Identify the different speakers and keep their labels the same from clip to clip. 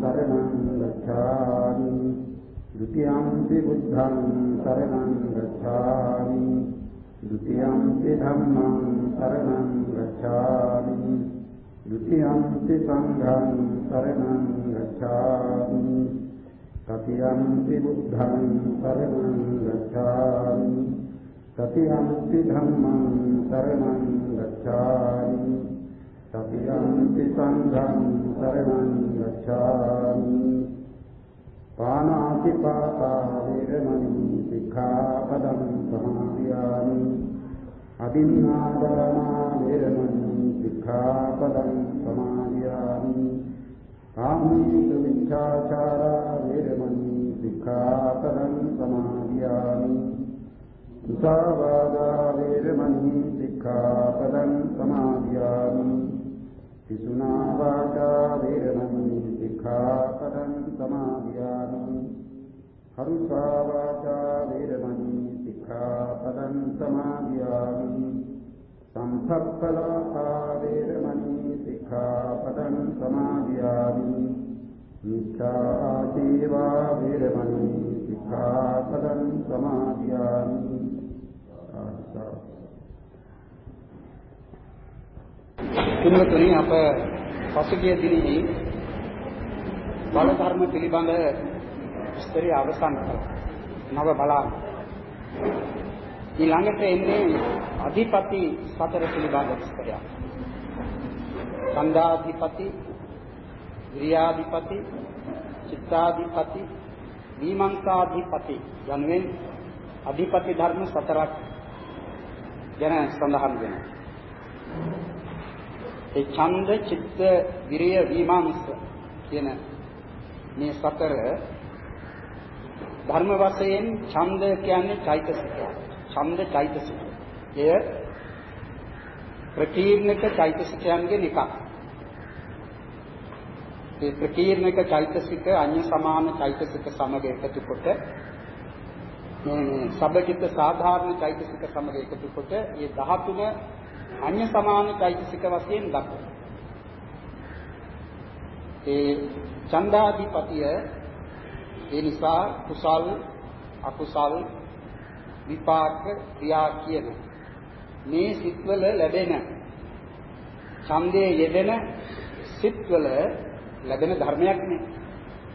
Speaker 1: शरणं गच्छामि। द्वितीयं ते बुद्धं शरणं गच्छामि। द्वितीयं ते धम्मं शरणं गच्छामि। द्वितीयं ते सङ्घं शरणं गच्छामि। तृतीयं ते बुद्धं शरणं गच्छामि। तृतीयं ते धम्मं शरणं गच्छामि। තතියම්පි සංඝං සරණං ගච්ඡාමි පානාති පාතා වේරමණී සික්ඛාපදං සමාදියාමි අදින්නාදානා වේරමණී සික්ඛාපදං සමාදියාමි කාමීත විචාචාරා වේරමණී සික්ඛාපදං සමාදියාමි උසාවාදා වේරමණී සික්ඛාපදං සමාදියාමි පිසුනා වාචා වේරමණී සික්ඛාපදං සමාදියාමි කරුසා වාචා වේරමණී සික්ඛාපදං සමාදියාමි සම්පප්පලාපා වේරමණී සික්ඛාපදං සමාදියාමි මිච්ඡා ආජීවා වේරමණී සික්ඛාපදං සමාදියාමි.
Speaker 2: පින්වතුනි අප පසුගිය දිනෙහි බල ධර්ම පිළිබඳ විස්තරය අවසන් කළා. නව බලන්න. ඊළඟට එන්නේ අධිපති සතර පිළිබඳ විස්තරයක්. ඡන්දාධිපති, විරියාධිපති, චිත්තාධිපති, විමංශාධිපති යනුවෙන් අධිපති ධර්ම සතරක් ගැන සඳහන් වෙනවා. ඒ ඡන්ද, චිත්ත, විරිය, විමංශ කියන මේ සතර ධර්ම වශයෙන් ඡන්ද කියන්නේ චෛතසිකය. ඡන්ද චෛතසිකය. එය ප්‍රකීර්ණක චෛතසිකයන්ගෙන් එකක්. ඒ ප්‍රකීර්ණක චෛතසික අන්‍ය සමාන චෛතසික සමග එකතු කොට මේ සබ්බචිත්ත සාධාරණ චෛතසික සමග එකතු කොට මේ 13 අන්‍ය සමාන චෛතසික වශයෙන් දක්වනවා. ඒ ඡන්දාධිපතිය ඒ නිසා කුසල් අකුසල් විපාක ක්‍රියා කියන මේ සිත්වල ලැබෙන ඡන්දයේ යෙදෙන සිත්වල ලැබෙන ධර්මයක් නේ.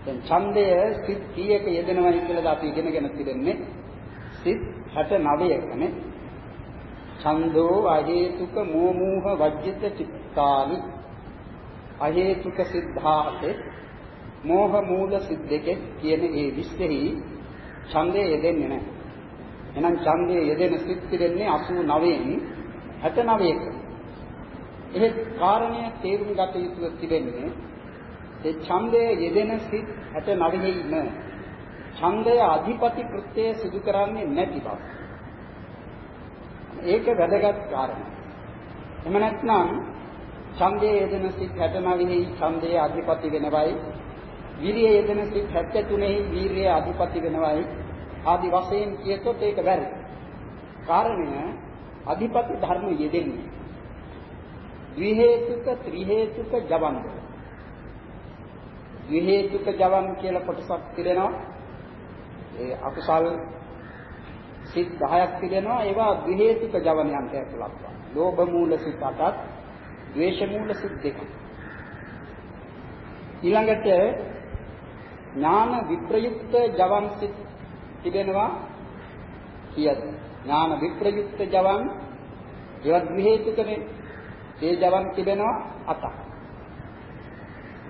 Speaker 2: දැන් ඡන්දය සිත් කීයක යෙදෙනවයි කියලා අපි ඉගෙනගෙන තිබෙන්නේ සිත් 69කනේ. ඡන්தோ අහේතුක මෝමූහ වජ්ජිත චිත්තානි අහේතුක සිද්ධාතේ මෝහ මූල සිද්දකේ කියන ඒ විශ්ෙහි ඡන්දය යෙදෙන්නේ නැහැ. එහෙනම් ඡන්දයේ යෙදෙන සිත් පිළිෙන්නේ 89න් 69ක. එහෙත් කාරණය තේරුම් ගත යුතු තිබෙන්නේ ඒ ඡන්දයේ යෙදෙන සිත් 69යිම ඡන්දය අධිපති කෘත්‍යය සිදු කරන්නේ නැති බව. ඒක වැදගත් කාරණා. එහෙම නැත්නම් ඡන්දයේ යෙදෙන සිත් 69ෙහි ඡන්දයේ අධිපති වෙනවයි විරිය යෙදෙන සිත් 73ෙහි වීරිය අධිපති වෙනවයි ආදි වශයෙන් කියතොත් ඒක වැරදි. කාරණය අධිපති ධර්ම යෙදෙන්නේ ද්වි හේතුක ත්‍රි හේතුක ජවන්ද. ද්වි හේතුක ජවන් කියලා කොටසක් තිබෙනවා. ඒ අකුසල් සිත් 10ක් තිබෙනවා. ඒවා ද්වි හේතුක ජවනයන්ට ඇතුළත් වෙනවා. ලෝභ මූල සිත් 8ක්, ද්වේෂ මූල සිත් 2ක්. ඊළඟට ඥාන විප්‍රයුක්ත ජවන් සිත් තිබෙනවා කීයද? ඥාන විප්‍රයුක්ත ජවන් ඒවත් ද්වි හේතුකනේ. ඒ ජවන් තිබෙනවා 8ක්.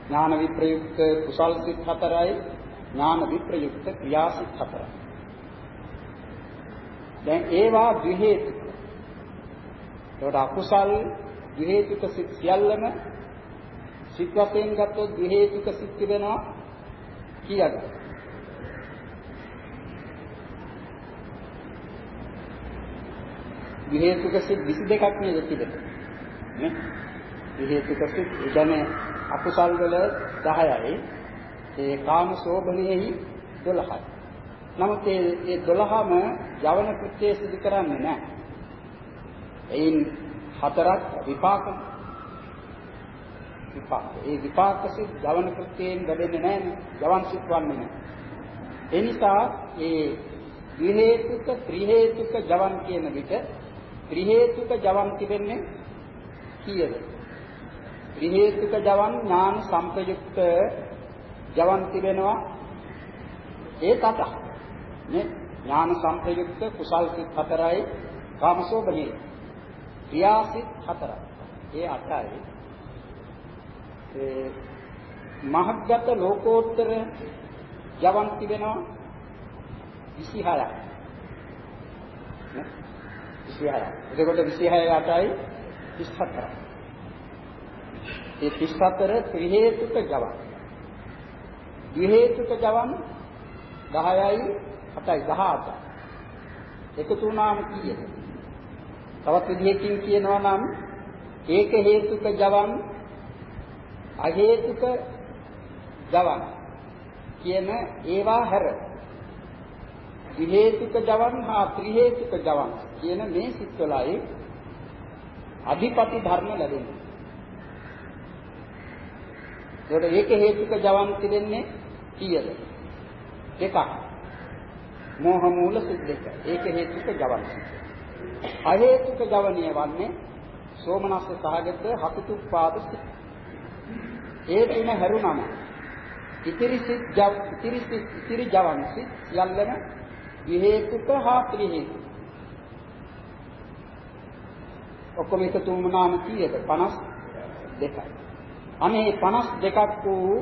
Speaker 2: ඥාන විප්‍රයුක්ත කුසල් සිත් 4යි ඥාන විප්‍රයුක්ත ක්‍රියා සිත් 4යි. දැන් ඒවා ද්වි හේතුක. ඒකට අකුසල් ද්වි හේතුක සිත් සියල්ලම සිත් වශයෙන් ගත්තොත් ද්වි හේතුක සිත් වෙනවා කීයද? ද්වි හේතුක සිත් 22ක් නේද තිබෙන්නේ? නේ? ද්වි හේතුක සිත් කියන්නේ අකුසල් වල 10යි. ඒ කාම සෝභනයේ 12යි. නමුත් මේ 12ම යවන කෘත්‍ය සිදු කරන්නේ නැහැ. එයින් හතරක් විපාක විපාක. ඒ විපාක සිත් යවන කෘත්‍යයෙන් වැඩෙන්නේ නැහැ. යවන් සිත් වන්නේ නැහැ. ඒ නිසා ඒ ද්වි හේතුක ත්‍රි හේතුක ජවන් කියන විට ත්‍රි හේතුක ජවන් තිබෙන්නේ කීයද? ත්‍රි හේතුක ජවන් ඥාන සංප්‍රයුක්ත ජවන් තිබෙනවා ඒ තත. නේ ඥාන සංප්‍රයුක්ත කුසල් සිත් හතරයි කාමසෝබනේ. ක්‍රියාසිත හතරයි. ඒ අටයි. ඒ මහග්ගත ලෝකෝත්තර ජවන් තිබෙනවා 26ක්. නේ 26ක්. එතකොට 26 8යි 34යි. ඒ 34 ත්‍රි හේතුක ජවන්. ද්වි හේතුක ජවන් 10යි 8යි 18. එකතු වුණාම කීයද? තවත් විදිහකින් කියනවා නම් ඒක හේතුක ජවන් අ හේතුක ජවන් කියන ඒවා හැර ත්‍රි හේතුක ජවන් හා ත්‍රි හේතුක ජවන් කියන මේ සිත්වලයි අධිපති ධර්ම ලැබෙන්නේ. ඒකට ඒක හේතුක ජවන් තිබෙන්නේ කීයද? එකක්. මෝහ මූල සිත් දෙක. ඒක හේතුක ජවන් සිත්. අ හේතුක ජවනිය වන්නේ සෝමනස්ස සහගත හකුතුප්පාද සිත්. ඒ තුන හැරුණම ඉතිරි සිත් ජව ඉතිරි සිත් ඉතිරි ජවන් සිත් යල්ලම විහේතුක හා ත්‍රි හේතුක ඔක්කොම එකතු වුණාම කීයද 52යි අනේ 52ක් වූ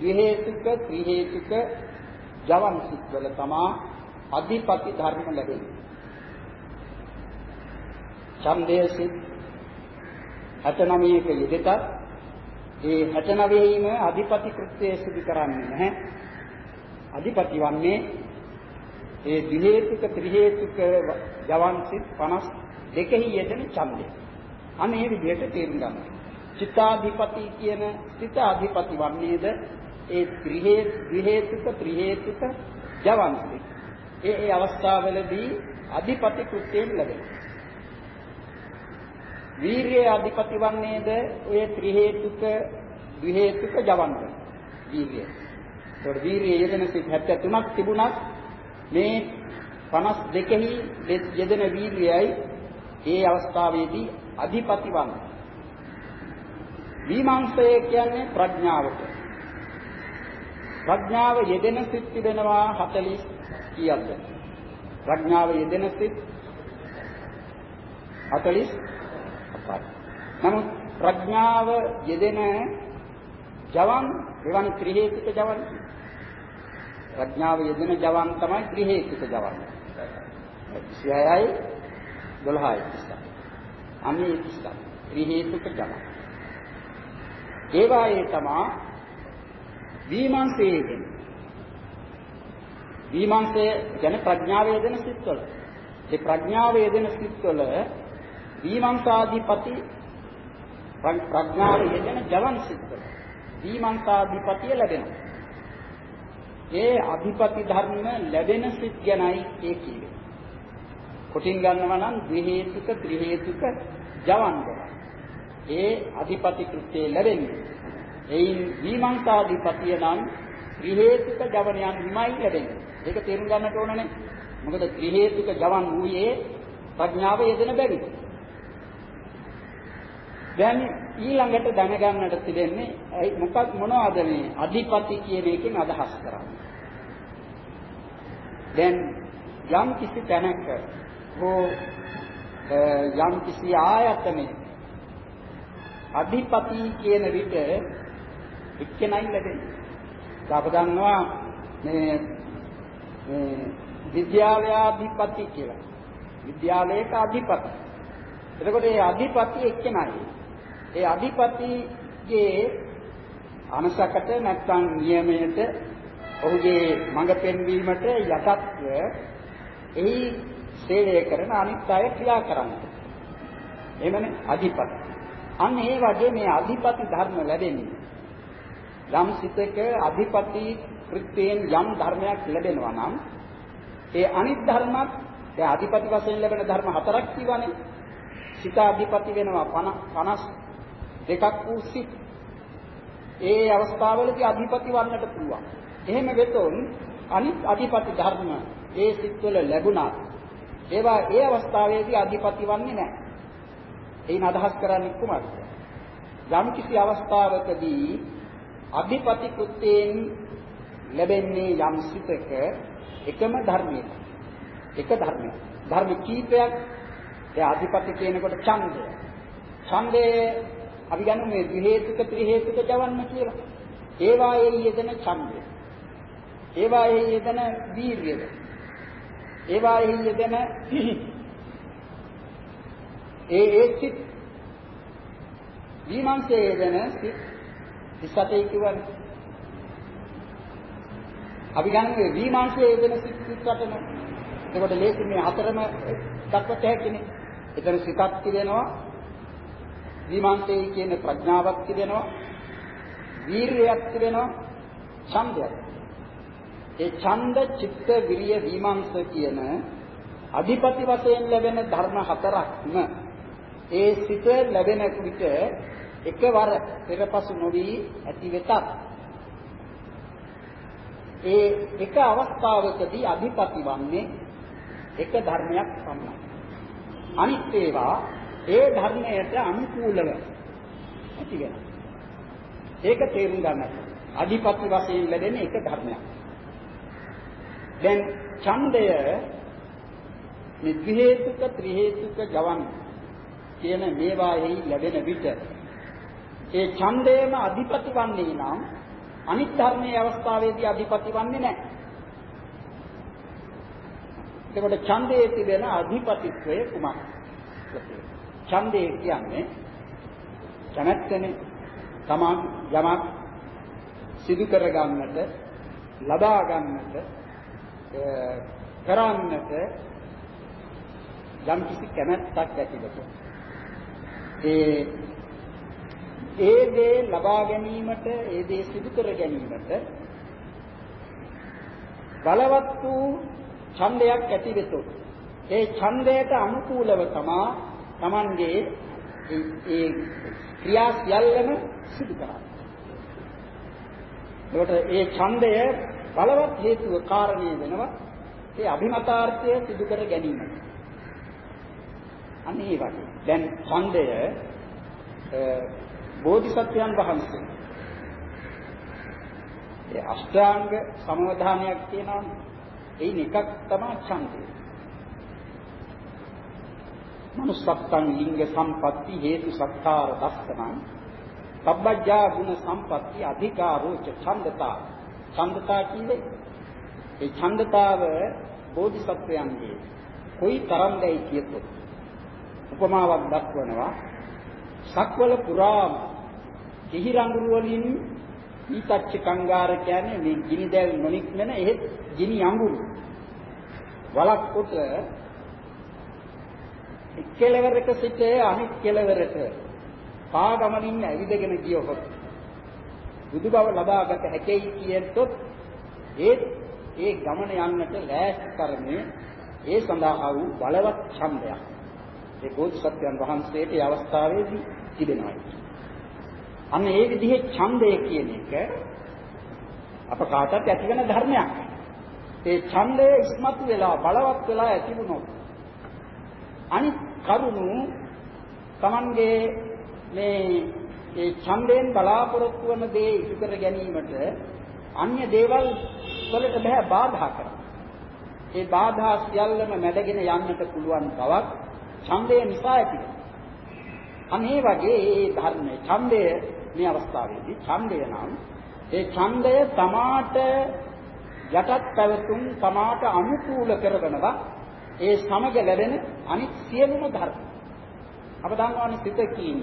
Speaker 2: විහේතුක ත්‍රි හේතුක ජවන් සිත් වල තමා අධිපති ධර්ම ලැබෙන්නේ ඡන්දයේ සිත් 69ක යෙදෙතත් ඒ 69යිම අධිපති කෘත්‍යය සිදු කරන්නේ නැහැ. අධිපති වන්නේ ඒ ද්වි හේතුක ත්‍රි හේතුක ජවන් සිත් 52 යෙදෙන ඡන්දය. අනේ විදිහට තේරුම් ගන්න. චිත්තාධිපති කියන සිත අධිපති වන්නේද ඒ ත්‍රි හේතුක ත්‍රි හේතුක ජවන් සිත්. ඒ ඒ අවස්ථාවලදී අධිපති කෘත්‍යයෙන් ලැබෙනවා. වීරිය අධිපති වන්නේද ඔය ත්‍රි හේතුක ද්වි හේතුක ජවන්ත වීරිය. ඒතකොට වීරිය යෙදෙන සිත් 73ක් තිබුණත් මේ 52හි යෙදෙන වීරියයි ඒ අවස්ථාවේදී අධිපති වන්නේ. විමර්ශය කියන්නේ ප්‍රඥාවට. ප්‍රඥාව යෙදෙන සිත් තිබෙනවා 40 කීයක්ද? ප්‍රඥාව යෙදෙන සිත් 40 පහයි. නමුත් ප්‍රඥාව යෙදෙන ජවන් එවන් ත්‍රි හේතුක ජවන් ප්‍රඥාව යෙදෙන ජවන් තමයි ත්‍රි හේතුක ජවන්. 26යි 12යි 30. අනේ 30. ත්‍රි හේතුක ජවන්. ඒවායේ තමා විමර්ශයෙන් විමර්ශය ගැන ප්‍රඥාව යෙදෙන සිත්වල. ඒ ප්‍රඥාව යෙදෙන සිත්වල දීමංසාධිපති ප්‍රඥාව යෙදෙන ජවන් සිත් දීමංසාධිපතිය ලැබෙනවා. ඒ අධිපති ධර්ම ලැබෙන සිත් ගැනයි ඒ කියන්නේ. කොටින් ගන්නවා නම් ද්වි හේතුක ත්‍රි හේතුක ජවන් ගොඩ. ඒ අධිපති කෘත්‍යය ලැබෙන්නේ. එයින් දීමංසාධිපතිය නම් ත්‍රි හේතුක ජවනයන් හිමයි ලැබෙන්නේ. ඒක තේරුම් ගන්නට ඕනනේ. මොකද ත්‍රි හේතුක ජවන් වූයේ ප්‍රඥාව යෙදෙන බැවින්. දැන් ඊළඟට දැනගන්නට තිබෙන්නේ මොකක් මොනවද මේ අධිපති කියන එකෙන් අදහස් කරන්නේ. දැන් යම් කිසි තැනක හෝ යම් කිසි ආයතනයක අධිපති කියන විට එක්කෙනයි ලැබෙන්නේ. අප දන්නවා මේ මේ විද්‍යාලයාධිපති කියලා. විද්‍යාලයක අධිපති. එතකොට මේ අධිපති එක්කෙනයි. ඒ අධිපතිගේ අනසකට නැත්නම් නියමයට ඔහුගේ මඟ පෙන්වීමට යටත්ව එහි සේවය කරන අනිත් අය ක්‍රියා කරන්නේ. එහෙමනේ අධිපති. අන්න ඒ වගේ මේ අධිපති ධර්ම ලැබෙන්නේ. යම් සිතක අධිපති කෘත්‍යයෙන් යම් ධර්මයක් ලැබෙනවා නම් ඒ අනිත් ධර්මත් ඒ අධිපති වශයෙන් ලැබෙන ධර්ම හතරක් කියවනේ. සිත අධිපති වෙනවා 52ක් වූ සිත්. ඒ අවස්ථාවලදී අධිපති වන්නට පුළුවන්. එහෙම වෙතොත් අනිත් අධිපති ධර්ම ඒ සිත්වල ලැබුණා. ඒවා ඒ අවස්ථාවේදී අධිපති වන්නේ නැහැ. එයින් අදහස් කරන්නේ කුමක්ද? යම් කිසි අවස්ථාවකදී අධිපති කෘත්‍යයෙන් ලැබෙන්නේ යම් සිතක එකම ධර්මයක. එක ධර්මයක්. ධර්ම කීපයක් ඒ අධිපති කියනකොට ඡන්දය. ඡන්දයේ අපි ගන්න මේ ත්‍රි හේතුක ත්‍රි හේතුක ජවන්න කියලා. ඒවායේ යෙදෙන ඡන්දය. ඒවායේ යෙදෙන වීර්යය. ඒවායේ යෙදෙන ඒ ඒ සිත් විමංශයේ යෙදෙන සිත් 27 කියවනේ. අපි ගන්න මේ විමංශයේ යෙදෙන සිත් 28ම. එතකොට ලේසි මේ හතරම දක්වත හැකිනේ. එතන සිතක් තිබෙනවා විමාන්තේ කියන ප්‍රඥාවක් තිබෙනවා වීරියක් තිබෙනවා ඡන්දයක් ඒ ඡන්ද චිත්ත විරිය විමංශ කියන අධිපති වශයෙන් ලැබෙන ධර්ම හතරක්ම ඒ සිත ලැබෙන විට එකවර පෙරපසු නොවි ඇති වෙතත් ඒ එක අවස්ථාවකදී අධිපති වන්නේ එක ධර්මයක් පමණයි අනිත් ඒවා ඒ ධර්මයට අනුකූලව ඇති වෙනවා. ඒක තේරුම් ගන්න. අධිපත්‍ය වශයෙන් ලැබෙන එක ධර්මයක්. දැන් ඡන්දය මේ ත්‍රි හේතුක ත්‍රි හේතුක ගවන් කියන මේවාෙහි ලැබෙන විට ඒ ඡන්දයේම අධිපති වන්නේ නම් අනිත් ධර්මයේ අවස්ථාවේදී අධිපති වන්නේ නැහැ. එතකොට ඡන්දයේ තිබෙන අධිපතිත්වය කුමක්ද? ඡන්දය කියන්නේ කැමැත්තනේ තමන් යමක් සිදු කර ගන්නට ලබා ගන්නට කරන්නට යම් කිසි කැමැත්තක් ඇතිවෙත ඒ ඒ දේ ලබා ගැනීමට ඒ දේ සිදු කර ගැනීමට බලවත් වූ ඡන්දයක් ඇති වෙතොත් ඒ ඡන්දයට අනුකූලව තමා Tamanගේ ඒ ක්‍රියා සියල්ලම සිදු කරන්නේ. ඒකට ඒ ඡන්දය බලවත් හේතුව කාරණේ වෙනවා ඒ අභිමතාර්ථය සිදු කර ගැනීම. අන්න ඒ වගේ. දැන් ඡන්දය බෝධිසත්වයන් වහන්සේ. ඒ අෂ්ටාංග සමවධානයක් කියනවානේ. එයින් එකක් තමයි ඡන්දය. manussත්තං ලිංග සම්පatti හේතු සත්කාර දස්සනං. සබ්බජ්ජා ගුණ සම්පatti අධිකාරෝ ච ඡන්දතා. ඡන්දතා කියන්නේ ඒ ඡන්දතාව බෝධිසත්වයන්ගේ කොයි තරම්දයි කියතොත් උපමාවක් දක්වනවා. සක්වල පුරාම කිහි රඟුරු වලින් ඊතච්ච කංගාර කියන්නේ මේ ගිනි දැල් නොනික්මන එහෙත් ගිනි අඟුරු වලක් කොට එක් කෙලවරක සිට අනිත් කෙලවරට පාගමනින් ඇවිදගෙන ගියොත් බුදු බව ලබාගත හැකයි කියතොත් ඒ ඒ ගමන යන්නට ලෑස්ති කරන්නේ ඒ සඳහා වූ බලවත් ඡන්දයක්. ඒ බෝධිසත්වයන් වහන්සේට ඒ අවස්ථාවේදී තිබෙනවා. අන්න ඒ විදිහේ ඡන්දය කියන එක අප කාටත් ඇතිවෙන ධර්මයක්. ඒ ඡන්දය ඉස්මතු වෙලා බලවත් වෙලා ඇති වුණොත් අනිත් කරුණු Tamange මේ ඒ ඡන්දයෙන් බලාපොරොත්තු වන දේ ඉටු කර ගැනීමට අන්‍ය දේවල් වලට බෑ බාධා කරන්න. ඒ බාධා සියල්ලම මැඩගෙන යන්නට පුළුවන් බවක් ඡන්දය නිසා ඇති අනේ වගේ මේ ධර්මයේ ඡන්දය මේ අවස්ථාවේදී ඡන්දය නම් ඒ ඡන්දය තමාට යටත් පැවතුම් තමාට අනුකූල කරවනවා ඒ සමග ලැබෙන අනිත් සියලුම ධර්ම. අප දන්නවනේ සිතකින්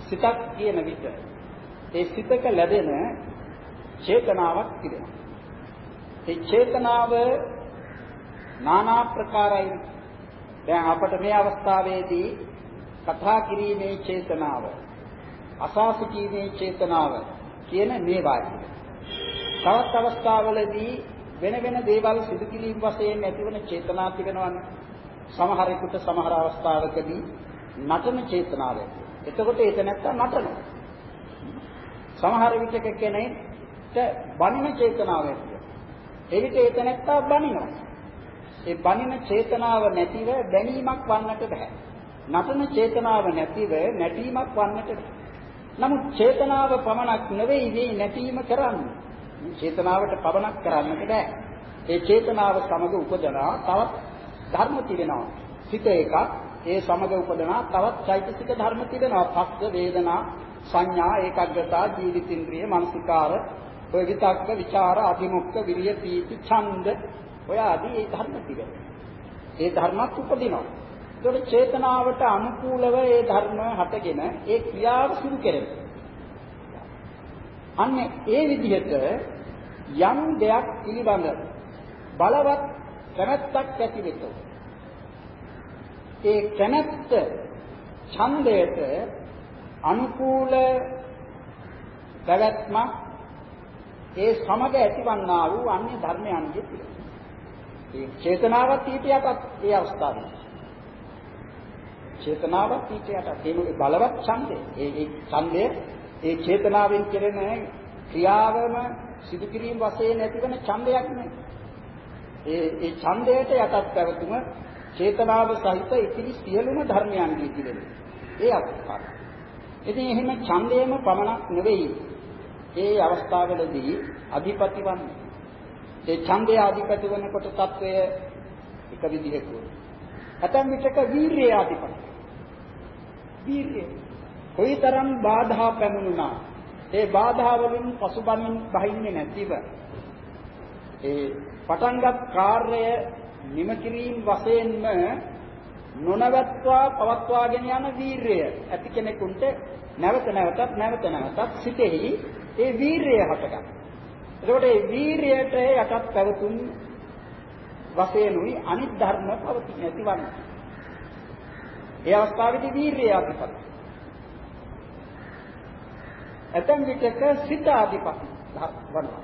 Speaker 2: සිතක් කියන විට ඒ සිතක ලැබෙන චේතනාවක් තිබෙනවා. ඒ චේතනාව নানা ප්‍රකාරයි. දැන් අපට මේ අවස්ථාවේදී කතා කිරීමේ චේතනාව අසා සිටීමේ චේතනාව කියන මේ වාක්‍යය. තවත් අවස්ථාවලදී වෙන වෙන දේවල් සිදු කිරීම වශයෙන් ඇතිවන චේතනා තිබෙනවනේ. සමහරෙකුට සමහර අවස්ථාවකදී නටන චේතනාව ඇති. එතකොට ඒක නැත්තම් නටනවා. සමහර විටක කෙනෙක්ට බනින චේතනාව ඇති. එවිට ඒක නැත්තම් බනිනවා. ඒ බනින චේතනාව නැතිව බැනීමක් වන්නට බෑ. නටන චේතනාව නැතිව නැටීමක් වන්නට බෑ. නමුත් චේතනාව පමණක් නෙවෙයි මේ නැටීම කරන්නේ. චේතනාවට පමණක් කරන්නට බෑ. ඒ චේතනාව සමග උපදනා තවත් ධර්ම තිබෙනවා. සිත එකක් ඒ සමග උපදනා තවත් චෛතසික ධර්ම තිබෙනවා. පස්ස වේදනා සංඥා ඒකාග්‍රතා ජීවිතින්ද්‍රිය මානසිකාර ඔය විතක්ක ਵਿਚාර අධිමුක්ඛ විරිය පීති ඡන්ද ඔය ආදී ඒ ධර්ම තිබෙනවා. ඒ ධර්මත් උපදිනවා. ඒතකොට චේතනාවට අනුකූලව ඒ ධර්ම හටගෙන ඒ ක්‍රියාව සිදු කෙරෙනවා. අන්න ඒ විදිහට යම් දෙයක් පිළිබඳ බලවත් කැමැත්තක් ඇති වෙතොත් ඒ කැමැත්ත ඡන්දයට අනුකූල පැවැත්මක් ඒ සමග ඇතිවන්නා වූ අන්‍ය ධර්මයන්ගේ පිළිවෙල. ඒ චේතනාවත් ඊට යටත් ඒ අවස්ථාවේ. චේතනාවක් ඊට යටත් ඒ බලවත් ඡන්දය. ඒ ඒ ඡන්දය ඒ චේතනාවෙන් කෙරෙන ක්‍රියාවම සිදු කිරීම වශයෙන් ඇතිවන ඡන්දයක් නේ ඒ ඒ ඡන්දයට යටත් පැවතුම චේතනාව සහිත ඉතිරි සියලුම ධර්මයන්ගේ පිළිදෙල ඒ අත්පාර. ඉතින් එහෙම ඡන්දයම පමණක් නෙවෙයි. ඒ අවස්ථාවවලදී අධිපතිවන්නේ ඒ ඡන්දය අධිපති වෙනකොට తත්වය එක විදිහකට ඇතැම් විටක වීරිය අධිපති. වීරිය. කොයිතරම් බාධා පැමුණුණා. ඒ බාධා වලින් පසුබමින් බහින්නේ නැතිව ඒ පටන්ගත් කාර්යය නිම කිරීම වශයෙන්ම නොනවත්වා පවත්වාගෙන යන වීරිය ඇති කෙනෙකුට නැවත නැවතත් නැවත නැවතත් සිටෙහි ඒ වීරිය හටගන්න. එතකොට ඒ වීරියට යටත් පැවතුම් වශයෙන් උයි අනිත් ධර්ම පවතින ඇතිවන්නේ. ඒ අවස්ථාවේදී වීරිය අධිපති. ඇතැම් විටක සිත අධිපති වනවා.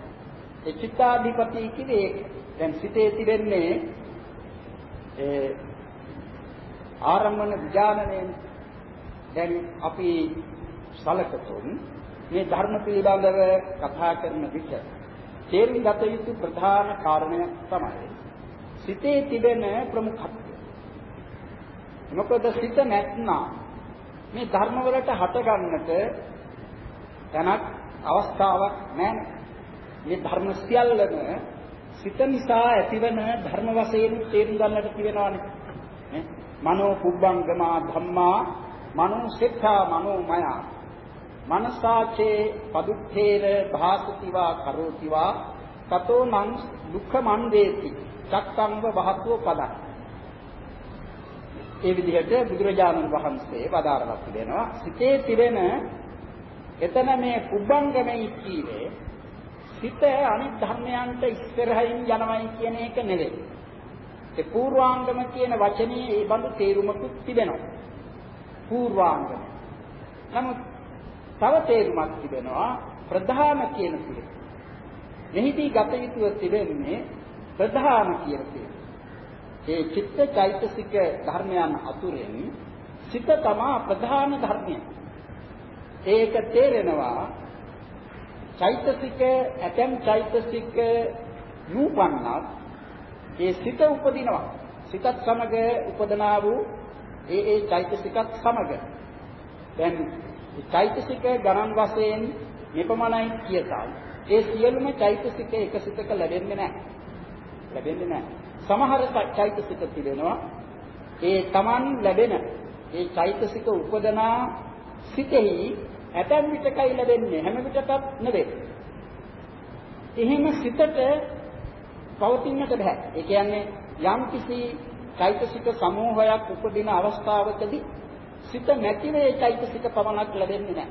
Speaker 2: ඒ චිත්තාධිපති කිව්වේ දැන් සිතේ තිබෙන්නේ ඒ ආරම්මන විඥානයෙන් දැන් අපි සලකතුන් මේ ධර්ම පිළිබඳව කතා කරන විට තේරුම් ගත යුතු ප්‍රධාන කාරණය තමයි සිතේ තිබෙන ප්‍රමුඛත්වය. මොකද සිත නැත්නම් මේ ධර්ම වලට හට ගන්නට තැනක් අවස්ථාවක් නැහැ. මේ ධර්ම සියල්ලම සිත නිසා ඇතිවන ධර්ම වශයෙන් තේරුම් ගන්නට තියෙනවානේ. නේ? මනෝ පුබ්බංගමා ධම්මා මනෝ සිතා මනෝමය මනසාචේ පදුත්තේර භාසතිවා කරෝතිවා තතෝ මං දුක්ඛ මන්දේති චක්කංව වහත්වෝ පදක් ඒ විදිහට බුදුරජාණන් වහන්සේ වදාරලා තිබෙනවා සිතේ තිබෙන එතන මේ පුබ්බංගමයි කීවේ සිත අනිත් ධර්මයන්ට ඉස්සරහින් යනවයි කියන එක නෙවෙයි. ඒ පූර්වාංගම කියන වචනේ ඒ බඳු තේරුමකුත් තිබෙනවා. පූර්වාංගම. නමුත් තව තේරුමක් තිබෙනවා ප්‍රධාන කියන පිළිවෙල. මෙහිදී ගත යුතුව තිබෙන්නේ ප්‍රධාන කියන තේරුම. ඒ චිත්ත චෛතසික ධර්මයන් අතුරෙන් සිත තමා ප්‍රධාන ධර්මය. ඒක තේරෙනවා චෛතසික ඇතැම් චෛතසික නූපන්නක් ඒ සිත උපදිනවා. සිතත් සමග උපදනා වූ ඒ ඒ චෛතසිකත් සමග. දැන් චෛතසික ගණන් වශයෙන් මෙපමණයි කියතයි. ඒ සියලුම චෛතසික එක සිතක ලැබෙන්නේ නැහැ. ලැබෙන්නේ නැහැ. සමහර චෛතසික තිබෙනවා ඒ Taman ලැබෙන ඒ චෛතසික උපදනා සිතෙහි ඇතැම් විටකයි ලැබෙන්නේ හැම විටකත් නෙවෙයි. එහෙම සිතට පවතින්නට බෑ. ඒ කියන්නේ යම් කිසි චෛතසික සමූහයක් උපදින අවස්ථාවකදී සිත නැතිව ඒ චෛතසික පවණක් ලැබෙන්නේ නැහැ.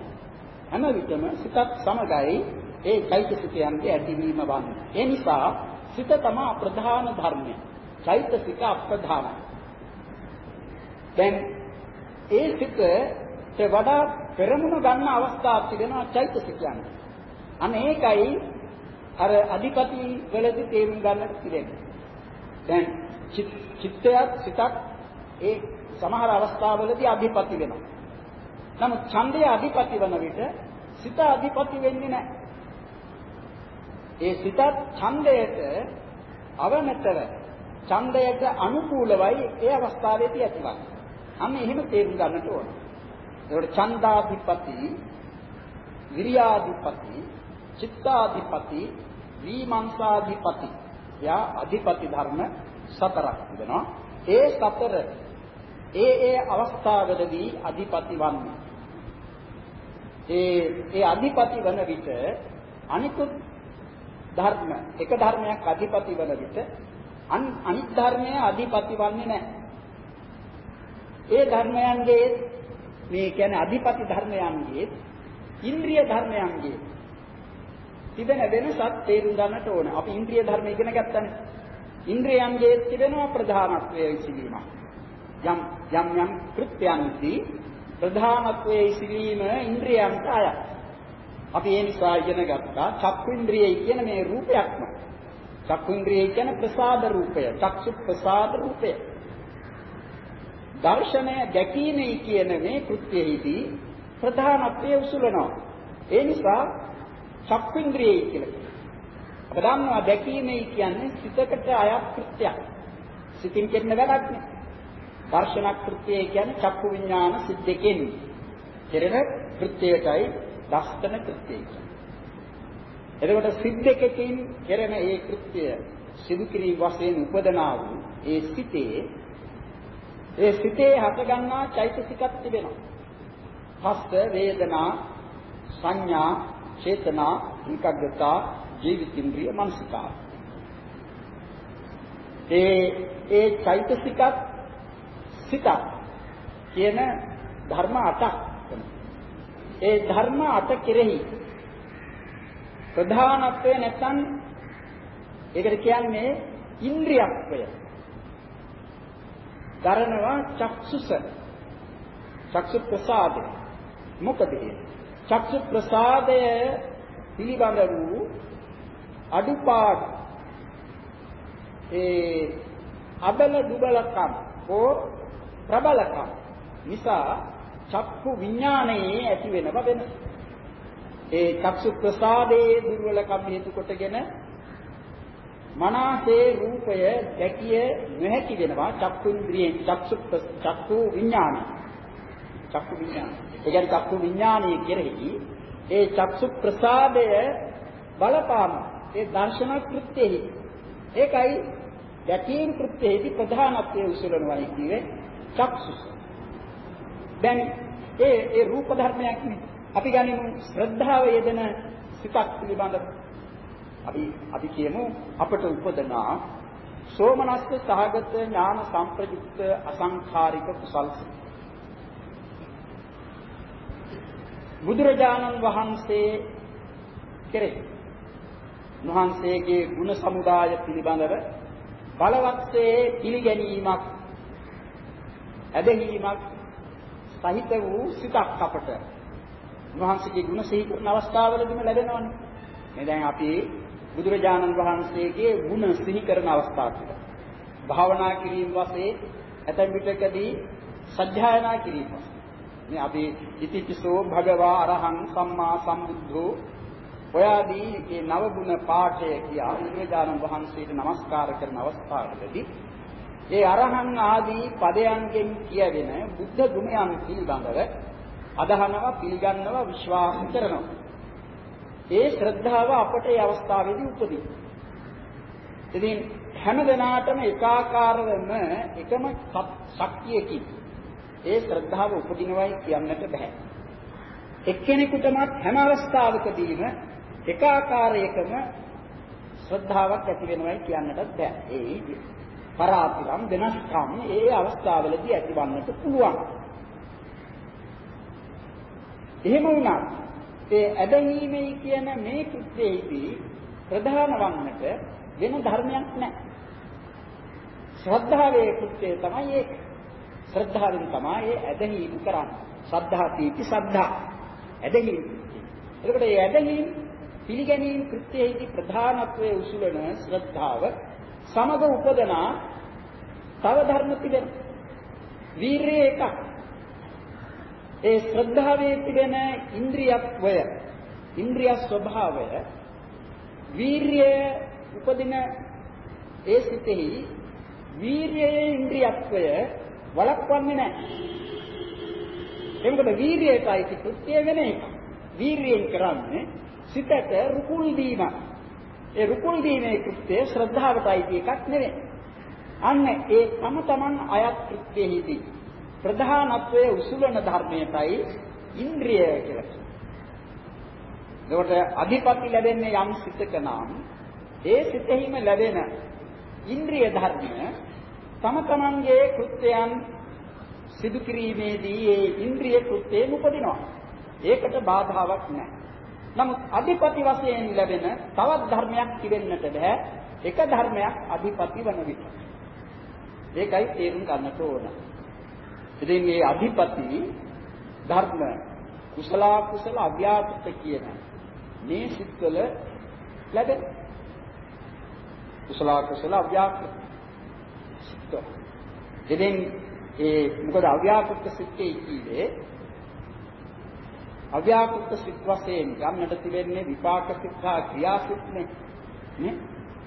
Speaker 2: හැම විටම සිතත් සමගයි ඒ චෛතසිකයන්ගේ ඇතිවීම වන්නේ. ඒ නිසා සිත තමයි ප්‍රධාන ධර්මය. චෛතසික අප්‍රධානයි. දැන් ඒ සිතට වඩා පෙරමුණ ගන්න අවස්ථාවක් තිබෙනවා චෛතසිකයන්. අන්න ඒකයි අර අධිපති වලදී තේරුම් ගන්නට තිබෙන්නේ. දැන් චිත්තයක් සිතක් ඒ සමහර අවස්ථාවලදී අධිපති වෙනවා. නමුත් ඡන්දය අධිපති වන විට සිත අධිපති වෙන්නේ නැහැ. ඒ සිතත් ඡන්දයට අවනතර ඡන්දයට අනුකූලවයි ඒ අවස්ථාවේදී ඇතිවන්නේ. අන්න එහෙම තේරුම් ගන්නට ඕන. ඒකට ඡන්දාධිපති, විරියාධිපති, චිත්තාධිපති, විමංශාධිපති යා අධිපති ධර්ම සතරක් තිබෙනවා. ඒ සතර ඒ ඒ අවස්ථාවලදී අධිපති වන්නේ. ඒ ඒ අධිපති වන විට අනිකුත් ධර්ම එක ධර්මයක් අධිපති වන විට අනිත් ධර්මය අධිපති වන්නේ නැහැ. ඒ ධර්මයන්ගේ මේ කියන්නේ අධිපති ධර්මයන්ගේ ඉන්ද්‍රිය ධර්මයන්ගේ තිබෙන වෙනසක් තේරුම් ගන්නට ඕන. අපි ඉන්ද්‍රිය ධර්ම ඉගෙන ගත්තනේ. ඉන්ද්‍රියන්ගේ තිබෙනවා ප්‍රධානත්වයේ ඉසිලීම. යම් යම් යම් කෘත්‍යයන්දී ප්‍රධානත්වයේ ඉසිලීම ඉන්ද්‍රියන්ට අයත්. අපි ඒ නිසා ඉගෙන ගත්තා චක්කු ඉන්ද්‍රියයි කියන මේ රූපයක්ම. චක්කු ඉන්ද්‍රියයි කියන ප්‍රසාද රූපය, චක්සු ප්‍රසාද රූපය. දර්ශනය දැකීමයි කියන මේ කෘත්‍යයේදී ප්‍රධානත්වයේ උසුලනවා. ඒ නිසා චක්කු ඉන්ද්‍රියයි කියලා කියනවා. අප දන්නවා දැකීමයි කියන්නේ සිතකට අයත් කෘත්‍යයක්. සිතින් කරන වැඩක් නේ. දර්ශන කෘත්‍යය කියන්නේ චක්කු විඥාන සිද්දකෙන් කෙරෙන කෘත්‍යයටයි දස්තන කෘත්‍යය කියන්නේ. එතකොට සිද්දකකින් කෙරෙන ඒ කෘත්‍යය සිදු කිරීම වශයෙන් උපදනා වූ ඒ සිතේ ඒ සිතේ හට ගන්නා චෛතසිකක් තිබෙනවා. හස්ත වේදනා සංඥා චේතනා ඒකග්ගතා ජීවිතින්ද්‍රිය මනසිකා ඒ ඒ චෛතසිකත් සිතක් කියන ධර්ම අටක් ඒ ධර්ම අට කෙරෙහි ප්‍රධානත්වය නැත්නම් ඒකට කියන්නේ ඉන්ද්‍රියත්වය. දරනවා චක්සුස චක්සු ප්‍රසාදය. මොකද චක්සු ප්‍රසාදය පිළිබඳ වූ අඩුපාඩු. ඒ අබල දුබලකම් හෝ ප්‍රබලකම් නිසා චක්කු විඥානයේ ඇති වෙනව වෙනස. ඒ චක්සු ප්‍රසාදයේ දුර්වලකම් හේතු කොටගෙන මනසේ රූපය දැකිය නොහැකි වෙනවා චක්කුන්ද්‍රියෙන් චක්සු චක්කු විඥාන. චක්කු විඥාන. ඒ කියන්නේ චක්කු විඥානයේ කෙරෙහි ඒ චක්සු ප්‍රසාදය බලපාන ඒ දර්ශන කෘත්‍යෙහි ඒකයි දැකීම් කෘත්‍යෙහිදී ප්‍රධානත්වයේ උසලනවායි කියේ චක්සුස. දැන් ඒ ඒ රූප ධර්මයක් නේ. අපි ගනිමු ශ්‍රද්ධාව යෙදෙන සිතක් පිළිබඳව. අපි අපි කියමු අපට උපදනා සෝමනස්ස සහගත ඥාන සංප්‍රයුක්ත අසංඛාරික කුසල් බුදුරජාණන් වහන්සේ කෙරෙහි උන්වහන්සේගේ ගුණ සමුදාය පිළිබඳව බලවත්සේ පිළිගැනීමක් ඇදහිීමක් සහිත වූ සිතක් අපට උන්වහන්සේගේ ගුණ සිහි කරන අවස්ථාවලදීම ලැබෙනවනේ. මේ දැන් අපි බුදුරජාණන් වහන්සේගේ ගුණ සිහි කරන අවස්ථාවක්. භාවනා කිරීම වශයෙන් ඇතැම් විටකදී සත්‍යයනා කිරීම. මේ අපි ඉතිපිසෝ භගවා අරහං සම්මා සම්බුද්ධෝ ඔයාදී මේ නව ගුණ පාඨය කියා බුදුරජාණන් වහන්සේට නමස්කාර කරන අවස්ථාවකදී ඒ අරහන් ආදී පදයන්ගෙන් කියවෙන බුද්ධ ගුණයන් පිළිබඳව අදහනවා පිළිගන්නවා විශ්වාස කරනවා. ඒ ශ්‍රද්ධාව අපට ඒ අවස්ථාවේදී උපදී. ඉතින් හැම දිනාටම එකාකාරවම එකම ශක්තියකින් ඒ ශ්‍රද්ධාව උපදිනවයි කියන්නට බෑ. එක්කෙනෙකුටම හැම අවස්ථාවකදීම එකාකාරයකම ශ්‍රද්ධාවක් ඇති වෙනවයි කියන්නට බෑ. ඒ පරාතිරම් වෙනස්කම් ඒ අවස්ථාවලදී ඇතිවන්නට පුළුවන්. එහෙම වුණත් ඒ ඇදහිීමේ කියන මේ කෘත්‍යයේදී ප්‍රධාන වන්නට වෙන ධර්මයක් නැහැ. ශ්‍රද්ධාවේ කෘත්‍යය තමයි ඒක. ශ්‍රද්ධාවෙන් තමයි ඒ ඇදහිීම කරන්නේ. සද්ධා තීති සද්ධා. ඇදහිීම. එතකොට මේ ඇදහිීම පිළිගැනීම කෘත්‍යයේදී ප්‍රධානත්වයේ උසුලන ශ්‍රද්ධාව සමග උපදනා තව ධර්ම තිබෙනවා. වීරිය එකක්. ඒ ශ්‍රද්ධාවේ තිබෙන ඉන්ද්‍රියත්වය ඉන්ද්‍රිය ස්වභාවය වීරිය උපදින ඒ සිතෙහි වීරියේ ඉන්ද්‍රියත්වය වළක්වන්නේ නැහැ. එමුකද වීරියටයි කෘත්‍ය වෙන එක. වීරියෙන් කරන්නේ සිතට රුකුල් දීම. ඒ රුකුල් දීමේ කෘත්‍ය ශ්‍රද්ධාවටයි එකක් නෙවෙයි. අන්න ඒ තම තමන් අයත් කෘත්‍යෙහිදී ප්‍රධානත්වයේ උසුලන ධර්මයටයි ඉන්ද්‍රිය කියලා කියනවා. එතකොට අධිපති ලැබෙන්නේ යම් සිතක නම් ඒ සිතෙහිම ලැබෙන ඉන්ද්‍රිය ධර්ම තම තමන්ගේ කෘත්‍යයන් සිදු කිරීමේදී ඒ ඉන්ද්‍රිය කෘත්‍යයෙන් උපදිනවා. ඒකට බාධාවක් නැහැ. නමුත් අධිපති වශයෙන් ලැබෙන තවත් ධර්මයක් තිබෙන්නට බෑ. එක ධර්මයක් අධිපති වන විට. ඒකයි තේරුම් ගන්නට ඕන. ඉතින් මේ අධිපති ධර්ම කුසල කුසල අභ්‍යාපත කියන මේ සිත්වල ලැබෙන කුසල කුසල අභ්‍යාපත සිත්. ඉතින් ඒ මොකද අව්‍යාකෘත සිත්තේ කීවේ අව්‍යාකෘත සිත් වශයෙන් ගන්නට තිබෙන්නේ විපාක සිත් හා ක්‍රියා සිත් නේ. නේ?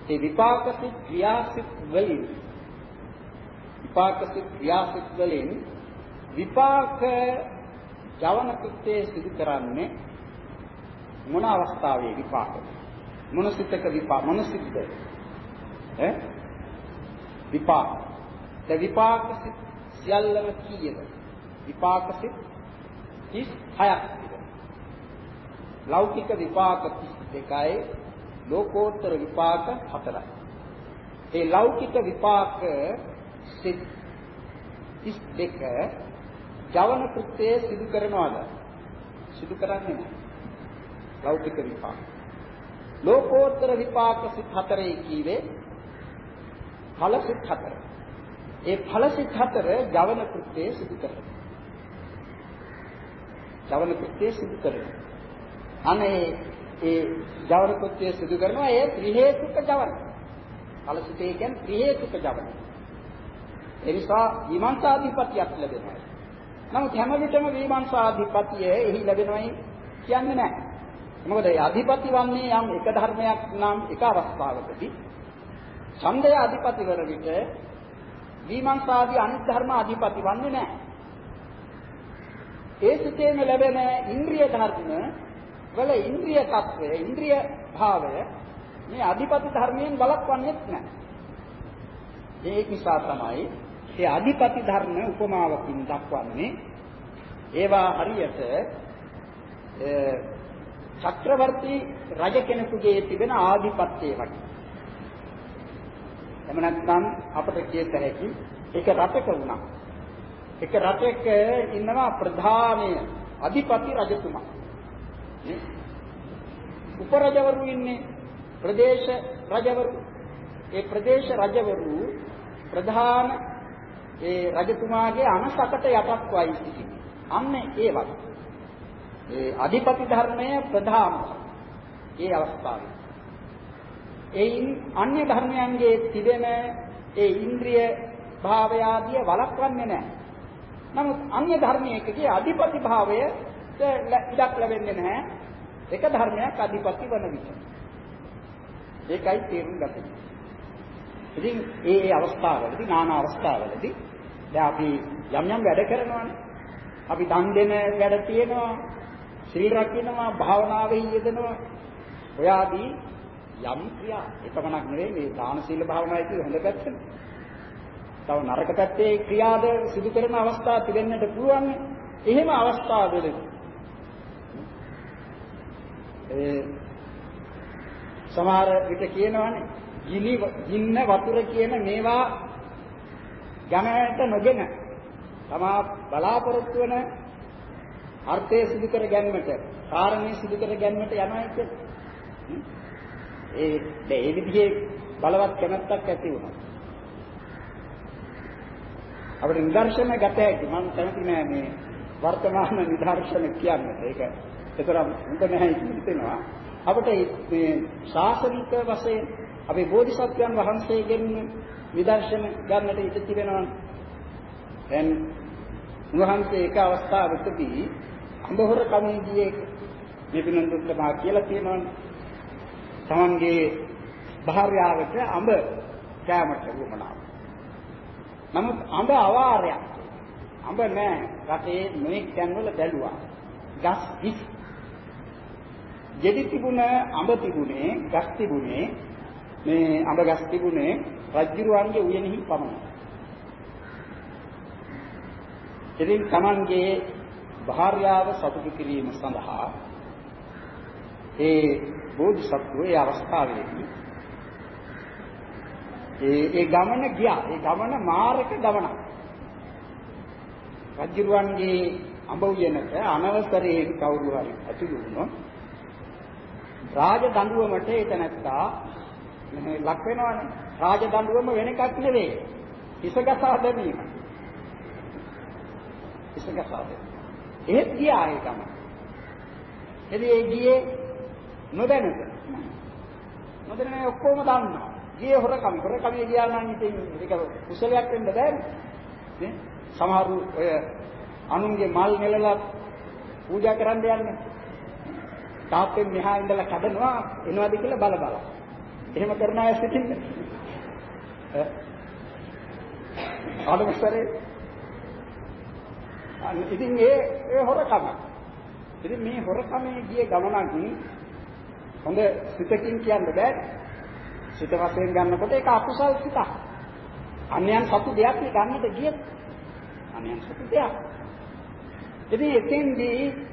Speaker 2: ඒ විපාක සිත් ක්‍රියා සිත් වලින් විපාක සිත් ක්‍රියා සිත් වලින් විපාක ජවන කෘත්‍යය සිදු කරන්නේ මොන අවස්ථාවේ විපාක? මොන සිතක විපාක මොන සිත්ද? ඈ? විපාක. ද විපාක සිත් සියල්ලම කීයද? විපාක සිත් 36ක් තිබෙනවා. ලෞකික විපාක 32යි ලෝකෝත්තර විපාක 4යි. ඒ ලෞකික විපාක සිත් 32 ජවන කෘත්‍යය සිදු කරනවාද? සිදු කරන්නේ නැහැ. ලෞකික විපාක. ලෝකෝත්තර විපාක සිත් 4යි කීවේ ඵල සිත් 4. ඒ ඵලසිත හතර ජවන කෘත්‍යයේ සිදු කරනවා. ජවන කෘත්‍යයේ සිදු කරනවා. අනේ ඒ ජවන කෘත්‍යයේ සිදු කරනවා ඒ ත්‍රි හේතුක ජවන. ඵලසිතේ කියන්නේ ත්‍රි හේතුක ජවන. ඒ නිසා විමර්ශාධිපතියක් ලැබෙනවා. නමුත් හැම විටම විමර්ශාධිපතිය එහි ලැබෙනවයි කියන්නේ නැහැ. මොකද ඒ අධිපති වන්නේ යම් එක ධර්මයක් නම් එක අවස්ථාවකදී ඡන්දය අධිපති වන විට විමර්ශාදී අනිත් ධර්ම අධිපති වන්නේ නැහැ. ඒ සිතේම ලැබෙන ඉන්ද්‍රිය ධර්ම වල ඉන්ද්‍රිය తත්වය, ඉන්ද්‍රිය භාවය මේ අධිපති ධර්මයෙන් බලක්වන්නේ නැහැ. ඒ නිසා තමයි මේ අධිපති ධර්ම උපමාවකින් දක්වන්නේ ඒවා හරියට චක්‍රවර්ති රජ කෙනෙකුගේ තිබෙන ආධිපත්‍යය වගේ. එහෙම නැත්නම් අපිට කියත හැකි ඒක රටක වුණා. එක රටක ඉන්නවා ප්‍රධානීය අධිපති රජතුමා. නේ? උපරජවරු ඉන්නේ ප්‍රදේශ රජවරු. ඒ ප්‍රදේශ රජවරු ප්‍රධාන ඒ රජතුමාගේ අනසකට යටත් වයි සිටින්නේ. අන්න ඒ වගේ. ඒ අධිපති ධර්මය ප්‍රධාන. ඒ අවස්ථාවේ එයින් අන්‍ය ධර්මයන්ගේ තිබෙන ඒ ඉන්ද්‍රිය භාවය ආදිය වළක්වන්නේ නැහැ. නමුත් අන්‍ය ධර්මයකගේ අධිපති භාවය ඉඩක් ලැබෙන්නේ නැහැ. එක ධර්මයක් අධිපති වන විට. ඒකයි තේරුම් ගත යුතු. ඉතින් ඒ ඒ අවස්ථාවලදී নানা අවස්ථාවලදී දැන් අපි යම් යම් වැඩ කරනවානේ. අපි දන් දෙන වැඩ තියෙනවා, ශ්‍රී රකින්නවා, භාවනාවේ යෙදෙනවා. ඔයාදී යම් ක්‍රියා එපමණක් නෙවෙයි මේ දාන සීල භාවනායි කියන හොඳ පැත්තනේ. තව නරක පැත්තේ ක්‍රියාද සිදු කරන අවස්ථා තිබෙන්නට පුළුවන්. එහෙම අවස්ථාවලදී ඒ සමහර විට කියනවානේ ගිනි ගින්න වතුර කියන මේවා ගමනට නොගෙන තමා බලාපොරොත්තු වෙන අර්ථය සිදු කර ගැනීමට කාරණේ සිදු කර ගැනීමට යනවා කියන්නේ ඒ ඒ විදිහේ බලවත් කැමැත්තක් ඇති වුණා. අපිට නිදර්ශන ගත හැකි මම කැමති නෑ මේ වර්තමාන නිදර්ශන කියන්නේ. ඒක ඒතර හොඳ නැහැ කියනවා. අපිට මේ ශාසනික වශයෙන් අපේ බෝධිසත්වයන් වහන්සේගෙන් විදර්ශන ගන්නට ඉඩ තිබෙනවා. දැන් උන්වහන්සේ එක අවස්ථාවකදී අඹහොර කමුන්දියේ විපිනන්දුන්ට මා කියලා තියෙනවනේ. තමන්ගේ භාර්යාවට අඹ කෑමට වුණා. නමුත් අඹ අවාරයක්. අඹ නෑ රටේ නොයෙක් තැන්වල බැලුවා. ගස් 20 ගෙඩි තිබුණ අඹ තිබුණේ ගස් තිබුණේ මේ අඹ ගස් තිබුණේ රජුරුවන්ගේ උයනෙහි පමණයි. ඉතින් Tamanගේ භාර්යාව සතුටු කිරීම සඳහා ඒ බෝධිසත්වෝ ඒ අවස්ථාවේදී ඒ ඒ ගමන ගියා. ඒ ගමන මාර්ගක ගමනක්. රජුරුවන්ගේ අඹ උයනට අනවසරයෙන් කවුරු හරි ඇතුළු වුණොත් රාජ දඬුවමට එතනත්තා ලක් වෙනවනේ. රාජ දඬුවම වෙන එකක් නෙවෙයි. හිසගසා දැමීම. හිසගසා දැමීම. එහෙත් ගියා ඒ ගමන. එදී ඒ ගියේ නොදැනද. නොදැනනේ ඔක්කොම දන්නවා. ගියේ හොරකම. හොරකම ගියා නම් ඉතින් ඒක කුසලයක් වෙන්න බෑනේ. නේ? සමහරු ඔය අනුන්ගේ මල් නෙලලා පූජා කරන්න යන්නේ. තාප්පෙන් මෙහා ඉඳලා කඩනවා එනවාද කියලා බල බල. එහෙම කරන අය සිටින්න. ආඩමස්තරේ ඉතින් ඒ ඒ හොරකම. ඉතින් මේ හොරකමේ ගිය ගමනක් හොඳ සිතකින් කියන්න බෑ. සිත වශයෙන් ගන්නකොට ඒක අකුසල් සිතක්. අන්‍යයන් සතු දෙයක් නේ ගන්නට ගියත්. අන්‍යයන් සතු දෙයක්. ඉතින් එතෙන්දී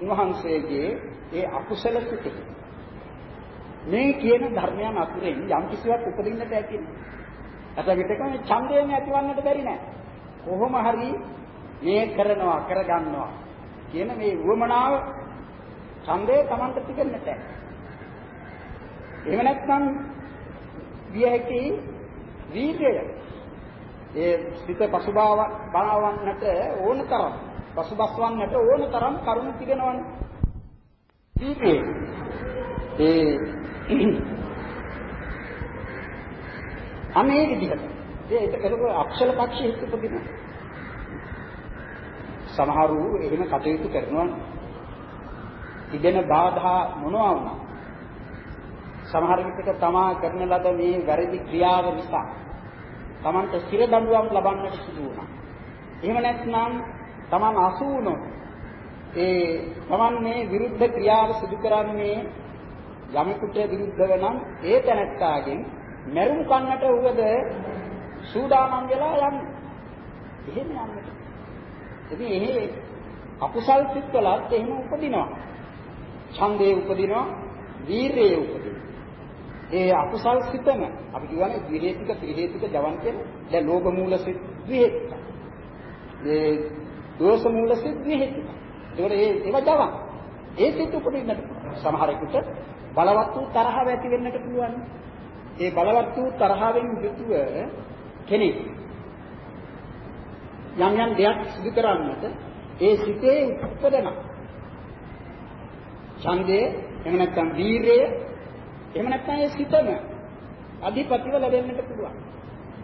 Speaker 2: උන්වහන්සේගේ ඒ අකුසල සිතේ මේ කියන ධර්මයන් අතුරෙන් යම් කිසිවක් උපදින්නට ඇති. අත විතක මේ ඡන්දයෙන් ඇතිවන්නට බැරි නෑ. කොහොම හරි මේ කරනවා කරගන්නවා කියන මේ වමනාව ඡන්දේ Tamanta තිබෙන්නට ඇති. එහෙම නැත්නම් විය හැකි වීර්යය. ඒ සිත පසුබාව බලවන්නට ඕන තරම් පසුබස්වන්නට ඕන තරම් කරුණු තිබෙනවනේ. වීර්යය. ඒ අනේ විදිහට. ඒ ඒක අක්ෂල පක්ෂයේ උපදින. සමහරු එහෙම කටයුතු කරනවා. ඉදෙන බාධා මොනවා වුණා සමහර විටක තමා කරන ලද මේ වැරදි ක්‍රියාව නිසා තමන්ට සිර දඬුවම් ලබන්නට සිදු වුණා. එහෙම නැත්නම් තමන් අසු වුණොත් ඒ තමන් මේ විරුද්ධ ක්‍රියාව සිදු කරන්නේ යමෙකුට විරුද්ධව නම් ඒ තැනැත්තාගෙන් මරුම් කන්නට උවද සූදානම් වෙලා යන්නේ. එහෙම යන්නට. ඉතින් එහෙ අකුසල් සිත්වලත් එහෙම උපදිනවා. ඡන්දේ උපදිනවා, වීරයේ උපදිනවා. ඒ අකුසල් සිතම අපි කියවනේ ද්වි හේතුක ත්‍රි හේතුක ජවන් කියලා. දැන් ලෝභ මූල සිත් ද්වි හේතුක. ඒ දෝෂ මූල සිත් ද්වි හේතුක. ඒකට ඒ ඒවා ජවන්. ඒ සිත් උපදින්නට සමහරෙකුට බලවත් වූ තරහව ඇති වෙන්නට පුළුවන්. ඒ බලවත් වූ තරහවෙන් යුතුව කෙනෙක් යම් යම් දෙයක් සිදු කරන්නට ඒ සිතේ උපදන ඡන්දය එහෙම නැත්නම් වීරය එහෙම නැත්නම් ඒ සිතම අධිපතිව ලැබෙන්නට පුළුවන්.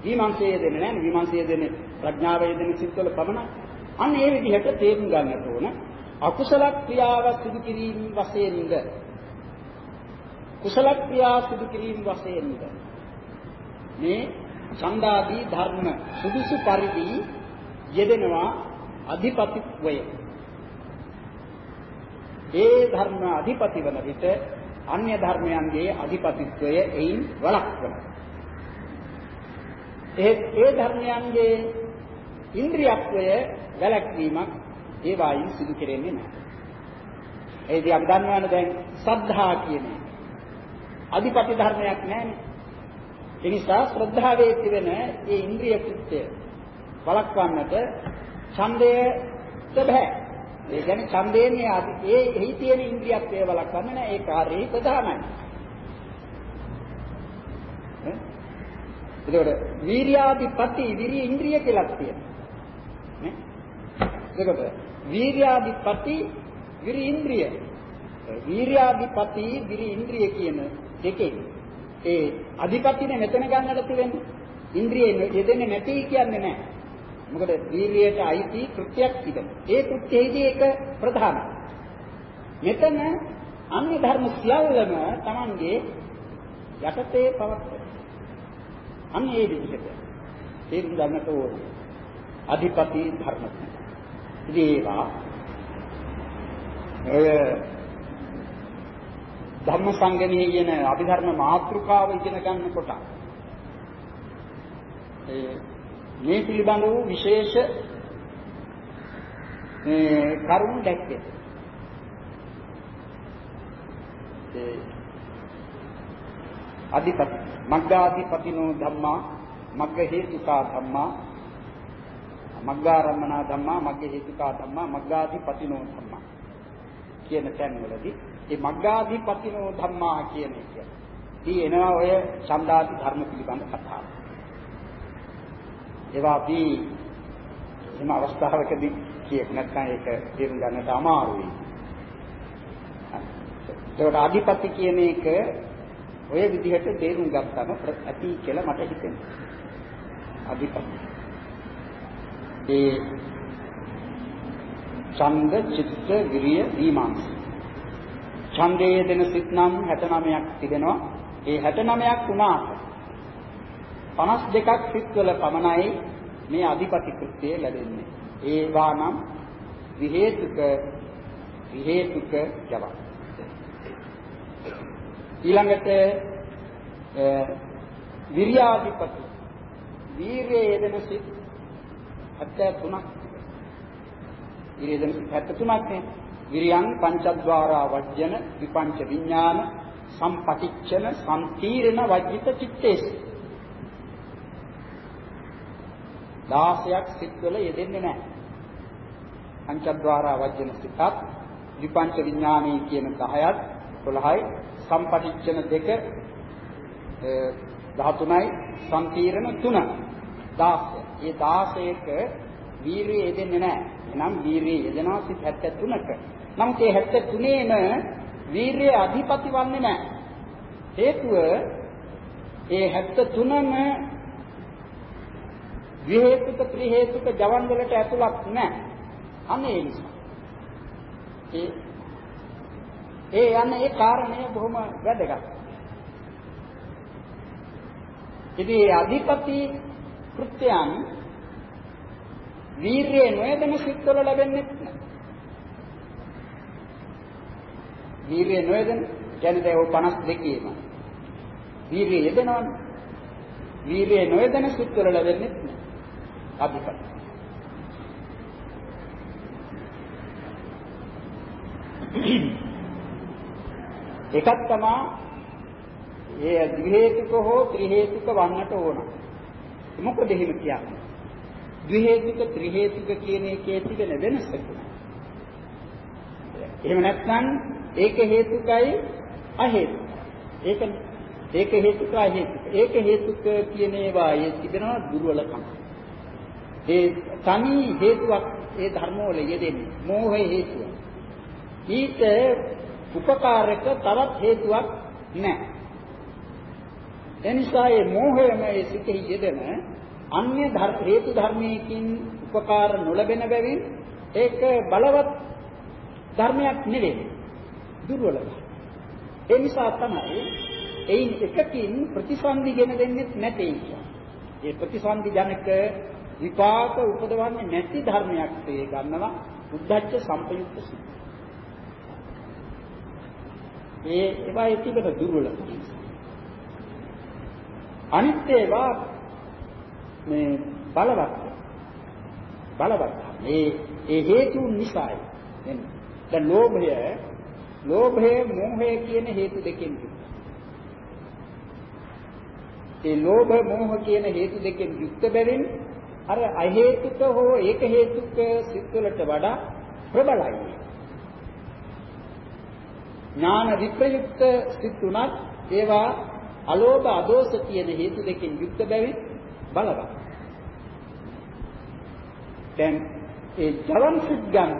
Speaker 2: විමර්ශය දෙන්නේ නැහැ. විමර්ශය දෙන්නේ ප්‍රඥාව යෙදෙන සිත්වල පමණයි. අන්න ඒ විදිහට තේරුම් ගන්නට ඕන. අකුසල ක්‍රියාව සිදු කිරීම වශයෙන්ද කුසල ක්‍රියා සිදු කිරීම වශයෙන්ද මේ ඡන්දාදී ධර්ම සුදුසු පරිදි යෙදෙනවා අධිපතිත්වය. ඒ ධර්ම අධිපති වන විට අන්‍ය ධර්මයන්ගේ අධිපතිත්වය එයින් වළක්වනවා. ඒ ඒ ධර්මයන්ගේ ඉන්ද්‍රියත්වය වැළැක්වීමක් ඒ වායින් සිදු කෙරෙන්නේ නැහැ. ඒදී අපි දන්නවනේ දැන් සද්ධා කියන්නේ අධිපති ධර්මයක් නැහැනේ. ඒ නිසා ශ්‍රද්ධාවේ තිබෙන ඒ ඉන්ද්‍රිය කෘත්‍ය වළක්වන්නට ඡන්දයට බෑ. ඒ කියන්නේ ඡන්දේන්නේ ඒ එහි තියෙන ඉන්ද්‍රියක් ඒවලක් ගන්න නෑ ඒ කාර්යයේ ප්‍රධානයි. එතකොට වීර්යාදිපති විරිය ඉන්ද්‍රිය කියලා තියෙනවා. නේ? එතකොට වීර්යාදිපති විරිය ඉන්ද්‍රිය. වීර්යාදිපති විරිය ඉන්ද්‍රිය කියන දෙකෙන් ඒ අධිපතිනේ මෙතන ගන්නට තියෙන්නේ. ඉන්ද්‍රිය යෙදෙන්නේ නැති කියන්නේ නැහැ. මොකද වීර්යයට අයිති කෘත්‍යයක් තිබෙනවා. ඒ කෘත්‍යයේදී ඒක ප්‍රධානයි. මෙතන අන්‍ය ධර්ම සියල්ලම Tamange යටතේ පවත්වන. අන්න ඒ විදිහට තේරුම් ගන්නට ඕන. අධිපති ධර්ම. ඉතින් ඒවා ඔය ධම්ම සංගමයේ කියන අභිධර්ම මාතෘකාව ඉගෙන ගන්නකොට ඒ මේ පිළිබඳ වූ විශේෂ මේ කරුණු දැක්කේ. ඒ අධිපති මග්ගාධිපතිනෝ ධම්මා මග්ග හේතුකා ධම්මා මග්ගාරම්මනා ධම්මා මග්ග හේතුකා ධම්මා මග්ගාධිපතිනෝ ධම්මා කියන තැන්වලදී මේ මග්ගාධිපතිනෝ ධම්මා කියන එක. දී එනවා ඔය ඡන්දාදි ධර්ම පිළිබඳ කතාව. ඒවා අපි එම අවස්ථාවකදී කියෙත් නැත්නම් ඒක තේරුම් ගන්නට අමාරුයි. ඒකට අධිපති කියන එක ඔය විදිහට තේරුම් ගත්තම ඇති කියලා මට හිතෙනවා. අධිපති. ඒ ඡන්ද චිත්ත විරිය දීමාංශ. ඡන්දයේ දෙන සිත් නම් 69ක් තිබෙනවා. ඒ 69ක් වුණාට 52ක් සිත්වල පමණයි මේ අධිපති කෘත්‍යය ලැබෙන්නේ. ඒවා නම් විහේතුක විහේතුක ජවක්. ඊළඟට විරියාධිපති වීරයේ යෙදෙන සිත් 73ක් විරියදෙන සිත් 73ක් නේ විරියං පංචද්වාරා වජ්ජන විපංච විඥාන සම්පටිච්ඡන සම්තීරණ වජ්ජිත චිත්තේසි 16ක් සිත්වල යෙදෙන්නේ නැහැ. පංචද්වාරා වජ්ජන සිතත් විපංච විඥානී කියන 10ත් 12යි සම්පටිච්ඡන දෙක 13යි සම්පීරණ 3 16. මේ 16ක වීරිය යෙදෙන්නේ නැහැ. එනම් වීරිය යෙදෙනවා සිත් 73ක. නමුත් මේ 73ේම වීරිය අධිපති වන්නේ නැහැ. හේතුව ඒ 73ම විහේතුක ත්‍රි හේතුක ජවන් වලට ඇතුළත් නැහැ. අනේ ඒ නිසා. ඒ ඒ යන්නේ ඒ කාරණය බොහොම වැදගත්. ඉතින් මේ අධිපති කෘත්‍යයන් වීරිය නොයදෙන සිත්වල ලැබෙන්නේ නැහැ. වීරිය නොයදෙන කියන්නේ දැන් ඔය 52ේම. වීරිය යෙදෙනවනේ. වීරිය නොයදෙන සිත්වල ලැබෙන්නේ නැහැ. අධිපති. එකක් තමයි ඒ ද්විහේතුක හෝ ත්‍රිහේතුක වන්නට ඕන. මොකද එහෙම කියන්නේ? ද්විහේතුක ත්‍රිහේතුක කියන එකේ තිබෙන වෙනස එහෙම නැත්නම් ඒක හේතුකයි අහේතුක. ඒක ඒක හේතුක අහේතුක. ඒක හේතුක කියන ඒවා ඒ තිබෙනවා දුර්වලකම්. ඒ තනි හේතුවක් ඒ ධර්මවල යෙදෙන්නේ මෝහය හේතුව. ඊට උපකාරක තවත් හේතුවක් නැහැ. එනිසා මේ මෝහයම ඒ සිතෙහි යෙදෙන අන්‍ය හේතු ධර්මයකින් උපකාර නොලැබෙන බැවින් ඒක බලවත් ධර්මයක් නෙවෙයි. දුර්වලයි. ඒ නිසා තමයි එයින් එකකින් ප්‍රතිසන්දි ගෙන දෙන්නේ නැtei. ඒ ප්‍රතිසන්දි ජනක විපාක උපදවන්නේ නැති ධර්මයක් තේ ගන්නවා උද්දච්ච සම්පයුක්ත සිත්. ඒ ඒවා ඉතිබට දුර්වලකම්. අනිත් ඒවා මේ බලවත් බලවත් මේ ඒ හේතු නිසායි එන්නේ. දැන් ලෝභය ලෝභය මෝහය කියන හේතු දෙකෙන් ඒ ලෝභ මෝහ කියන හේතු දෙකෙන් යුක්ත බැවින් අර අහේතුක හෝ ඒක හේතුක සිත්වලට වඩා ප්‍රබලයි. ඥාන විප්‍රයුක්ත සිත් උනත් ඒවා අලෝභ අදෝස කියන හේතු දෙකෙන් යුක්ත බැවින් බලවත්. දැන් ඒ ජවන් සිත් ගන්න.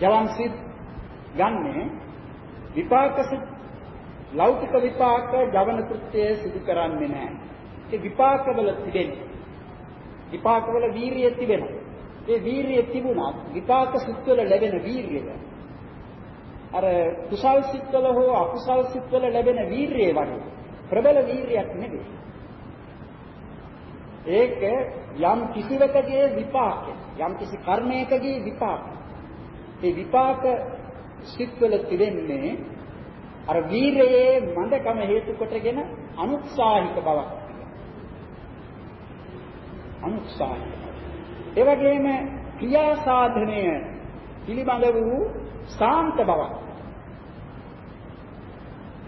Speaker 2: ජවන් සිත් ගන්නේ විපාක සිත් ලෞකික විපාක ජවන කෘත්‍යය සිදු කරන්නේ නැහැ. ඒ විපාකවල තිබෙන්නේ. විපාකවල වීරිය තිබෙනවා. ඒ වීරිය තිබුණත් විපාක සිත්වල ලැබෙන වීරිය අර කුසල් සිත්වල හෝ අකුසල් සිත්වල ලැබෙන වීරිය වගේ ප්‍රබල වීරියක් නෙවෙයි. ඒක යම් කිසිවකගේ විපාකය. යම් කිසි කර්මයකගේ විපාකය. ඒ විපාක සිත්වල තිබෙන්නේ අර වීරයේ මන්දකම හේතු කොටගෙන අනුත්සාහික බවක්. අනුත්සාහික. ඒ වගේම ක්‍රියා සාධනය පිළිබඳ වූ සාන්ත බවක්.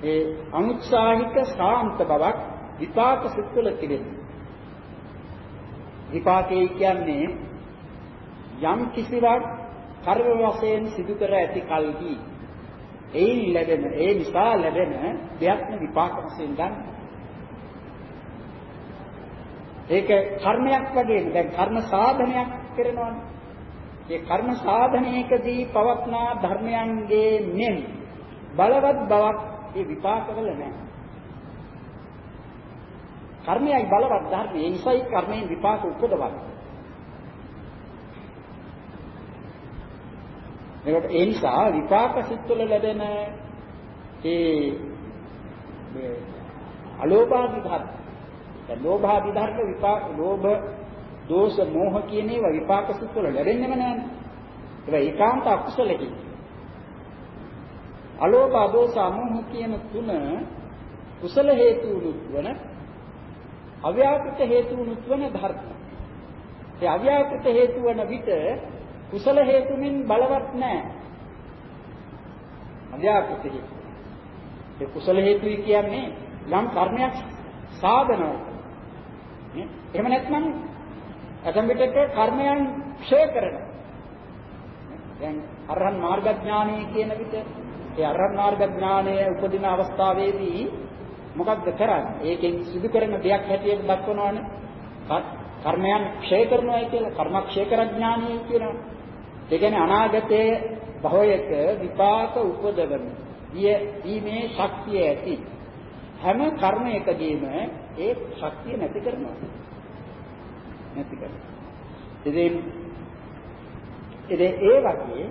Speaker 2: ඒ අනුත්සාහික සාන්ත බවක් විපාක සිත්වල තිබෙනවා. විපාකේ කියන්නේ යම් කිසිවක් කර්ම වශයෙන් සිදු කර ඇති කල්හි ඒයින් ලැබෙන ඒ නිසා ලැබෙන දෙයක්ම විපාක වශයෙන් ගන්න. ඒක කර්මයක් වගේම දැන් කර්ම සාධනයක් කරනවානේ. ඒ කර්ම සාධනයකදී පවත්නා ධර්මයන්ගේ මෙන් බලවත් බවක් ඒ විපාකවල නැහැ. කර්මයයි බලවත් ධර්ම. ඒ නිසායි කර්මයෙන් විපාක උපදවන්නේ. ඒකට ඒ නිසා විපාක සිත්වල ලැබෙන ඒ අලෝභාදී ධර්ම. දැන් ලෝභාදී ධර්ම විපාක ලෝභ, දෝෂ, මෝහ කියන ඒවා විපාක සිත්වල ලැබෙන්නේම නැහැ. ඒවා ඒකාන්ත අකුසලකි. අලෝභ, දෝෂ, මෝහ කියන තුන කුසල හේතු වන අව්‍යාකෘත හේතු වන ධර්ම. ඒ අව්‍යාකෘත හේතු වන විට කුසල හේතුමින් බලවත් නැහැ. අව්‍යාකෘත හේතු. ඒ කුසල හේතුයි කියන්නේ යම් කර්මයක් සාධනයි. නේ? එහෙම නැත්නම් අතම් පිටක කර්මයන් ක්ෂය කරනවා. දැන් අරහන් මාර්ග ඥානය කියන විට ඒ අරහන් මාර්ග ඥානය උපදින අවස්ථාවේදී මොකක්ද කරන්නේ? ඒකෙන් සිදු කරන දෙයක් හැටියට දක්වනවානේ. කර්මයන් ක්ෂය කරනවා කියලා කර්මක්ෂය කරඥානය කියනවා. ඒ කියන්නේ අනාගතයේ භවයක විපාක උපදවන දීමේ ශක්තිය ඇති හැම කර්මයකදීම ඒ ශක්තිය නැති කරනවා. නැති කරනවා. ඉතින් ඉතින් ඒ වගේ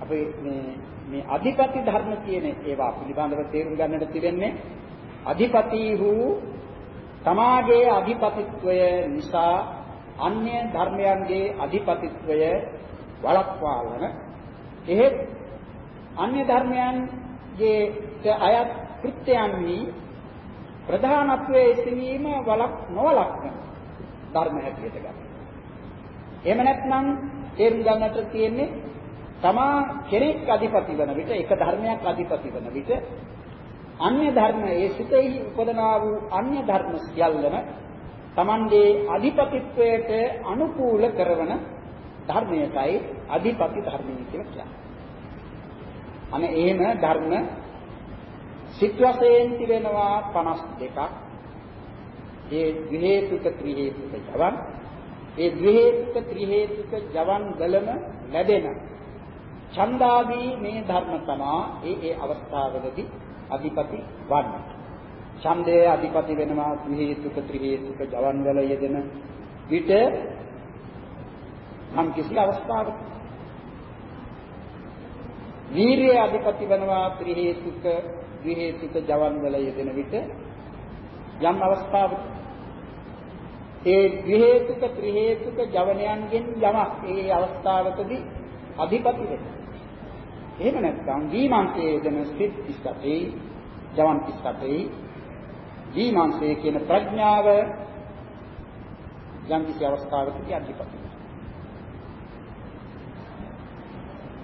Speaker 2: අපි මේ මේ අධිපති ධර්ම කියන ඒවා පිළිබඳව තේරුම් ගන්නට තිබෙන්නේ අධිපති වූ තමාගේ අධිපතිත්වය නිසා අන්‍ය ධර්මයන්ගේ අධිපතිත්වය වළක්වාගෙන එහෙත් අන්‍ය ධර්මයන්ගේ අයත් කෘත්‍යයන්හි ප්‍රධානත්වයේ සිටීම වලක් නොවලක්න ධර්ම හැටියට ගන්න. එහෙම නැත්නම් තේරුම් ගන්නට තියෙන්නේ තමා කෙනෙක් අධිපති වන විට එක ධර්මයක් අධිපති වන විට අන්‍ය ධර්ම ඒ සිතෙහි උපදනා වූ අන්‍ය ධර්ම සියල්ලම තමන්ගේ අධිපතිත්වයට අනුකූල කරන ධර්මයටයි අධිපති ධර්මය කියලා කියන්නේ. අනේ එහෙම ධර්ම සිත් වශයෙන් තිබෙනවා 52ක්. ඒ ද්වි හේතුක ත්‍රි හේතුක ජවන් ඒ ද්වි හේතුක ත්‍රි හේතුක ජවන් වලම ලැබෙන ඡන්දාදී මේ ධර්ම තමා ඒ ඒ අවස්ථාවලදී අධිපති වන්නේ. ඡන්දයේ අධිපති වෙනවා ද්වි හේතුක ත්‍රි හේතුක ජවන් වල යෙදෙන විට නම් කිසි අවස්ථාවක වීරිය අධිපති වෙනවා ත්‍රි හේතුක ද්වි හේතුක ජවන් වල යෙදෙන විට යම් අවස්ථාවක ඒ ද්වි හේතුක ත්‍රි හේතුක ජවනයන්ගෙන් යමක් ඒ අවස්ථාවකදී අධිපති වෙනවා එහෙම නැත්නම් දීමන්තයේ යෙදෙන සිත් 38 ජවන් 38 දීමන්තයේ කියන ප්‍රඥාව යම් කිසි අවස්ථාවකදී අධිපති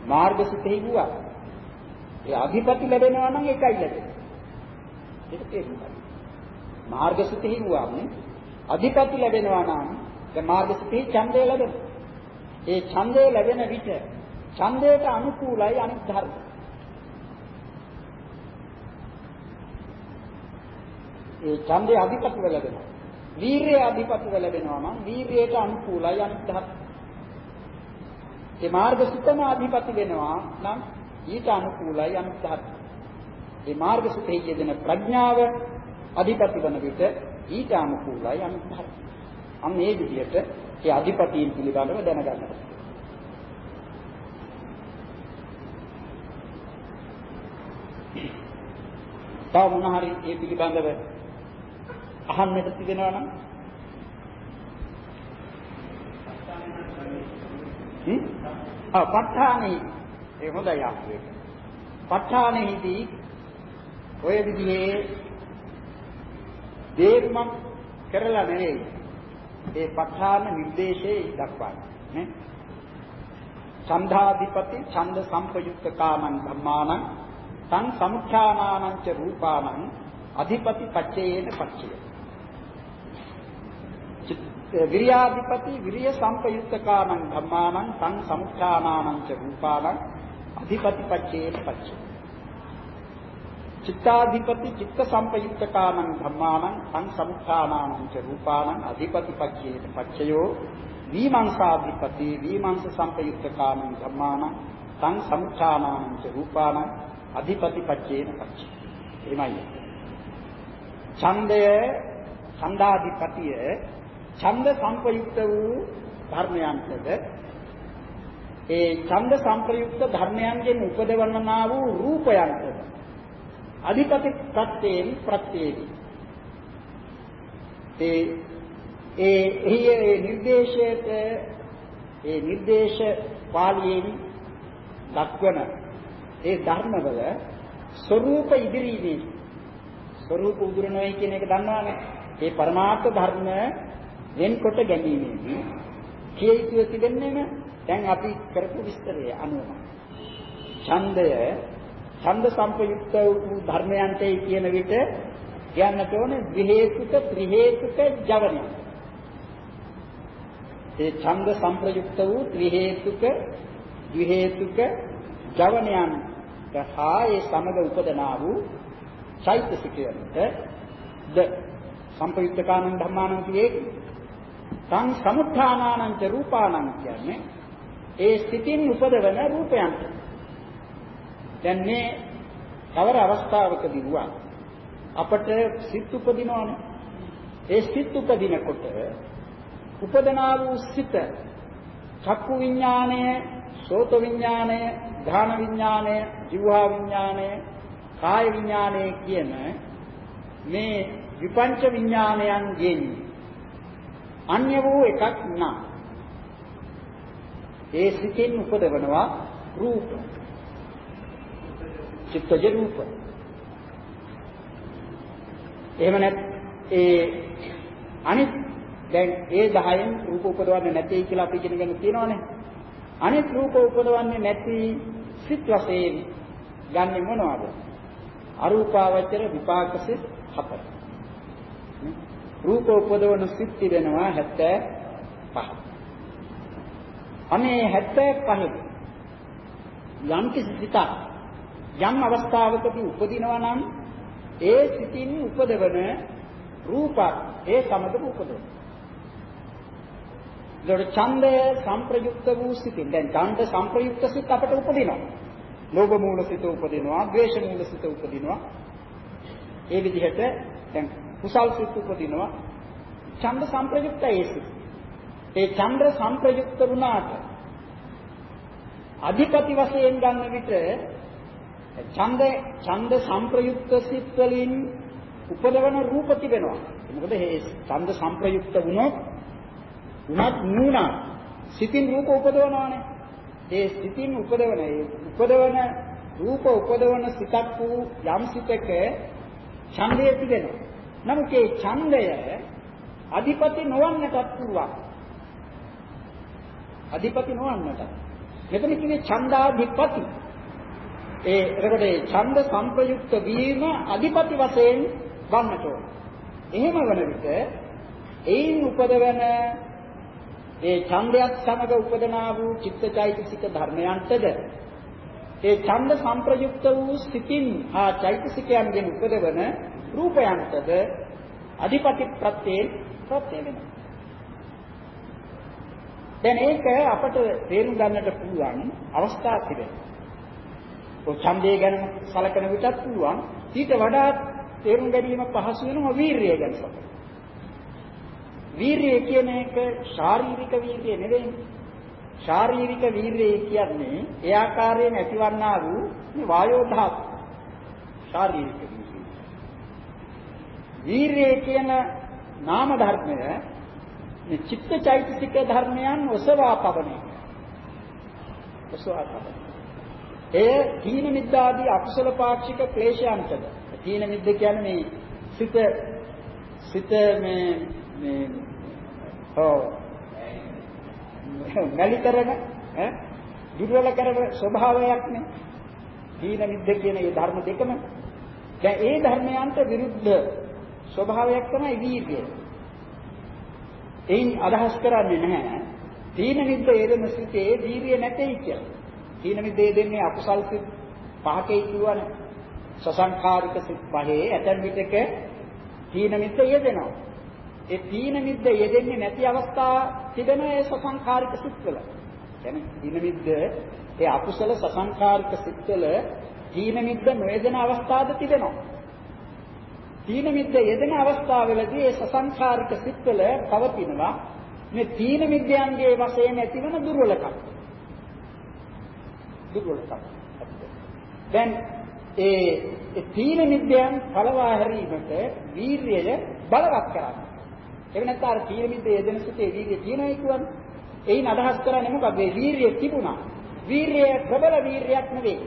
Speaker 2: මාර්ගසිතෙහි වූවා. ඒ අධිපති ලැබෙනවා නම් ඒකයි ලැබෙන්නේ. ඒක තේරුම් ගන්න. මාර්ගසිතෙහි වූවානේ අධිපති ලැබෙනවා නම් ඒ මාර්ගසිතෙහි ඡන්දය ලැබෙනවා. ඒ ඡන්දය ලැබෙන විට ඡන්දයට අනුකූලයි අනිත් ධර්ම. ඒ ඡන්දේ අධිපතිව ලැබෙනවා. වීරිය අධිපතිව ලැබෙනවා නම් වීරියට අනුකූලයි අනිත් ධර්ම. ඒ මාර්ග සුතම අධිපති වෙනවා නම් ඊට අනුකූලයි අනිත් ධර්ම. ඒ මාර්ග සුතේ යෙදෙන ප්‍රඥාව අධිපති වන විට ඊට අනුකූලයි අනිත් ධර්ම. අන්න ඒ විදිහට ඒ අධිපතීන් පිළිබඳව දැනගන්න. තව මොන හරි ඒ පිළිබඳව අහන්නට තිබෙනවා නම් හ්ම් ආ ප ဋ ාණේ ඒ හොඳයි ආවේ. ප ဋ ාණේදී ඔය විදිහේ තේරුමක් කරලා නෙවෙයි. ඒ ප ဋ ාණ නිर्देशේ දක්වන්නේ නේ? ඡන්දාධිපති ඡන්ද සම්පයුක්ත කාමං ධම්මානං තං සමුච්ඡානානං ච රූපානං අධිපති පච්චේන පච්චය විරියාධිපති විරිය සම්පයුක්ත කාමං ධම්මානං තං සමුච්ඡානානං ච රූපානං අධිපති පච්චේන පච්චය චිත්තාධිපති චිත්ත සම්පයුක්තකානං ධම්මානං තං සමුච්ඡානානං ච රූපානං අධිපති පච්චේන පච්චයෝ විමංසාධිපති විමංශ සම්පයුක්තකානං ධම්මානං තං සමුච්ඡානානං ච රූපානං අධිපති පච්චේන පච්චය එමයයි ඡන්දය ඡන්දාධිපතිය ඡන්ද සංපයුක්ත වූ ධර්මයන්ටද ඒ ඡන්ද සංප්‍රයුක්ත ධර්මයන්ගෙන් උපදවන්නා වූ රූපයන්ටද අධිපති ප්‍රත්‍යයෙන් ප්‍රත්‍යේවි ඒ ඒ එහි නිර්දේශයට ඒ නිර්දේශ පාළියෙන් දක්වන ඒ ධර්මවල ස්වરૂප ඉදිරියේ ස්වરૂප උදුරනොයි කියන එක දන්නවනේ ඒ පරමාර්ථ ධර්ම වෙන්කොට ගැනීමේදී කිය යුතු තිබෙන්නේම දැන් අපි කරපු විස්තරය අනුව. ඡන්දය ඡන්ද සංපයුක්ත වූ ධර්මයන්ටයි කියන විට කියන්නට ඕනේ ද්වි හේතුක ත්‍රි හේතුක ජවනය. ඒ ඡන්ද සංප්‍රයුක්ත වූ ත්‍රි හේතුක ද්වි හේතුක ජවනයන් තහා ඒ සමග උපදනා වූ චෛතසිකයන්ට ද සංපයුක්තකානං ධම්මානං කියේ තං සමුත්ථානානං ච රූපානං කියන්නේ ඒ සිතින් උපදවන රූපයන්ට. දැන් මේ කවර අවස්ථාවකදී වුණා අපට සිත් උපදිනවනේ. ඒ සිත් උපදිනකොට උපදනා වූ සිත චක්කු විඥාණය, සෝත විඥාණය, ධාන විඥාණය, ජීවහා විඥාණය, කාය විඥාණය කියන මේ විපංච විඥානයන්ගෙන් අන්‍ය වූ එකක් නම් ඒ සිතින් උපදවනවා රූප චිත්තජ රූප එහෙම නැත් ඒ අනිත් දැන් ඒ 10න් රූප උපදවන්නේ නැtei කියලා අපි ඉගෙනගෙන තියෙනවානේ. අනිත් රූප උපදවන්නේ නැති සිත් වශයෙන් ගන්නෙ මොනවද? අරූපාවචර විපාක සිත් හතර. රූප උපදවන සිත් තිබෙනවා 75. අනේ 75 යම් කිසි සිතක් යම් අවස්ථාවකදී උපදිනවා නම් ඒ සිතින් උපදවන රූප ඒ සමගම උපදවන. ඒකට ඡන්දය සංප්‍රයුක්ත වූ සිතින් දැන් ඡන්ද සංප්‍රයුක්ත සිත් අපට උපදිනවා. ලෝභ මූල සිත උපදිනවා, ද්වේෂ මූල සිත උපදිනවා. ඒ විදිහට දැන් කුසල් සිත් උපදිනවා ඡන්ද සංප්‍රයුක්තයි සිත්. ඒ ඡන්ද සංප්‍රයුක්ත වුණාට අධිපති වශයෙන් ගන්න විට ඡන්ද ඡන්ද සංප්‍රයුක්ත සිත් වලින් උපදවන රූප තිබෙනවා. මොකද මේ ඡන්ද සංප්‍රයුක්ත වුණොත් උනත් නුණා සිතින් රූප උපදවනවානේ. ඒ සිතින් උපදවන ඒ උපදවන රූප උපදවන සිතක් වූ යම් සිතක ඡන්දය තිබෙනවා. නමුත් ඒ ඡන්දය අධිපති නොවන්නටත් පුළුවන්. අධිපති නොවන්නට. මෙතන කියන්නේ ඡන්දාධිපති. ඒ එතකොට ඒ ඡන්ද සංපයුක්ත වීම අධිපති වශයෙන් වන්නට ඕන. එහෙම වන විට ඒයින් උපදවන ඒ ඡන්දයක් සමග උපදනා වූ චිත්තචෛතසික ධර්මයන්ටද ඒ ඡන්ද සංප්‍රයුක්ත වූ සිතින් ආ චෛතසිකයන්ගෙන් උපදවන රූපයන්ටද අධිපති ප්‍රත්‍යේ ප්‍රත්‍ය වෙනවා. දැන් ඒක අපට තේරුම් ගන්නට පුළුවන් අවස්ථා තිබෙනවා. ඔය ඡන්දය ගැන සලකන විටත් පුළුවන් ඊට වඩා තේරුම් ගැනීම පහසු වෙනවා වීරිය ගැන සලකන. වීරිය කියන එක ශාරීරික වීරිය නෙවෙයි. ශාරීරික වීරිය කියන්නේ ඒ ආකාරයෙන් ඇතිවන්නා වූ මේ වායෝ ධාතු. ශාරීරික වීරිය. වීරිය කියන නාම ධර්මය මේ චිත්තචෛතසික ධර්මයන් ඔසවා පබන එක. ඔසවා පබන. ඒ තීන මිද්දාදී අකුසල පාක්ෂික ක්ලේශයන්ටද. තීන මිද්ද කියන්නේ මේ සිත සිත මේ මේ ඔව් මැලි කරන ඈ දුර්වල කරන ස්වභාවයක් නේ. තීන මිද්ද කියන මේ ධර්ම දෙකම දැන් ඒ ධර්මයන්ට විරුද්ධ ස්වභාවයක් තමයි වීර්යය. එයින් අදහස් කරන්නේ නැහැ තීන මිද්ද යෙදෙන සිතේ වීර්යය නැtei කියලා. තීන මිද්ද යෙදෙන්නේ අකුසල් සිත් පහකේ කියවනේ. සසංඛාරික සිත් පහේ ඇතන් විටක තීන මිද්ද යෙදෙනවා. ඒ තීන මිද්ද යෙදෙන්නේ නැති අවස්ථා තිබෙන ඒ සසංඛාරික සිත්වල. කියන්නේ තීන මිද්ද ඒ අකුසල සසංඛාරික සිත්වල තීන මිද්ද නොයෙදෙන අවස්ථාද තිබෙනවා. තීන මිද්ද යෙදෙන අවස්ථාවවලදී ඒ සසංඛාරික සිත්වල පවතිනවා මේ තීන මිද්‍යයන්ගේ වශයෙන් ඇතිවන දුර්වලකම්. දුර්වලකම්. දැන් ඒ තීන මිද්‍යයන් පළවා හැරීමට වීර්යය බලවත් කරන්නේ. ඒක නැත්නම් අර තීන මිද්ද යෙදෙන සිටේ වීර්යය තියෙනයි කියන්නේ. එයින් අදහස් කරන්නේ මොකක්ද? මේ වීර්යය තිබුණා. වීර්යය ප්‍රබල වීර්යයක් නෙවෙයි.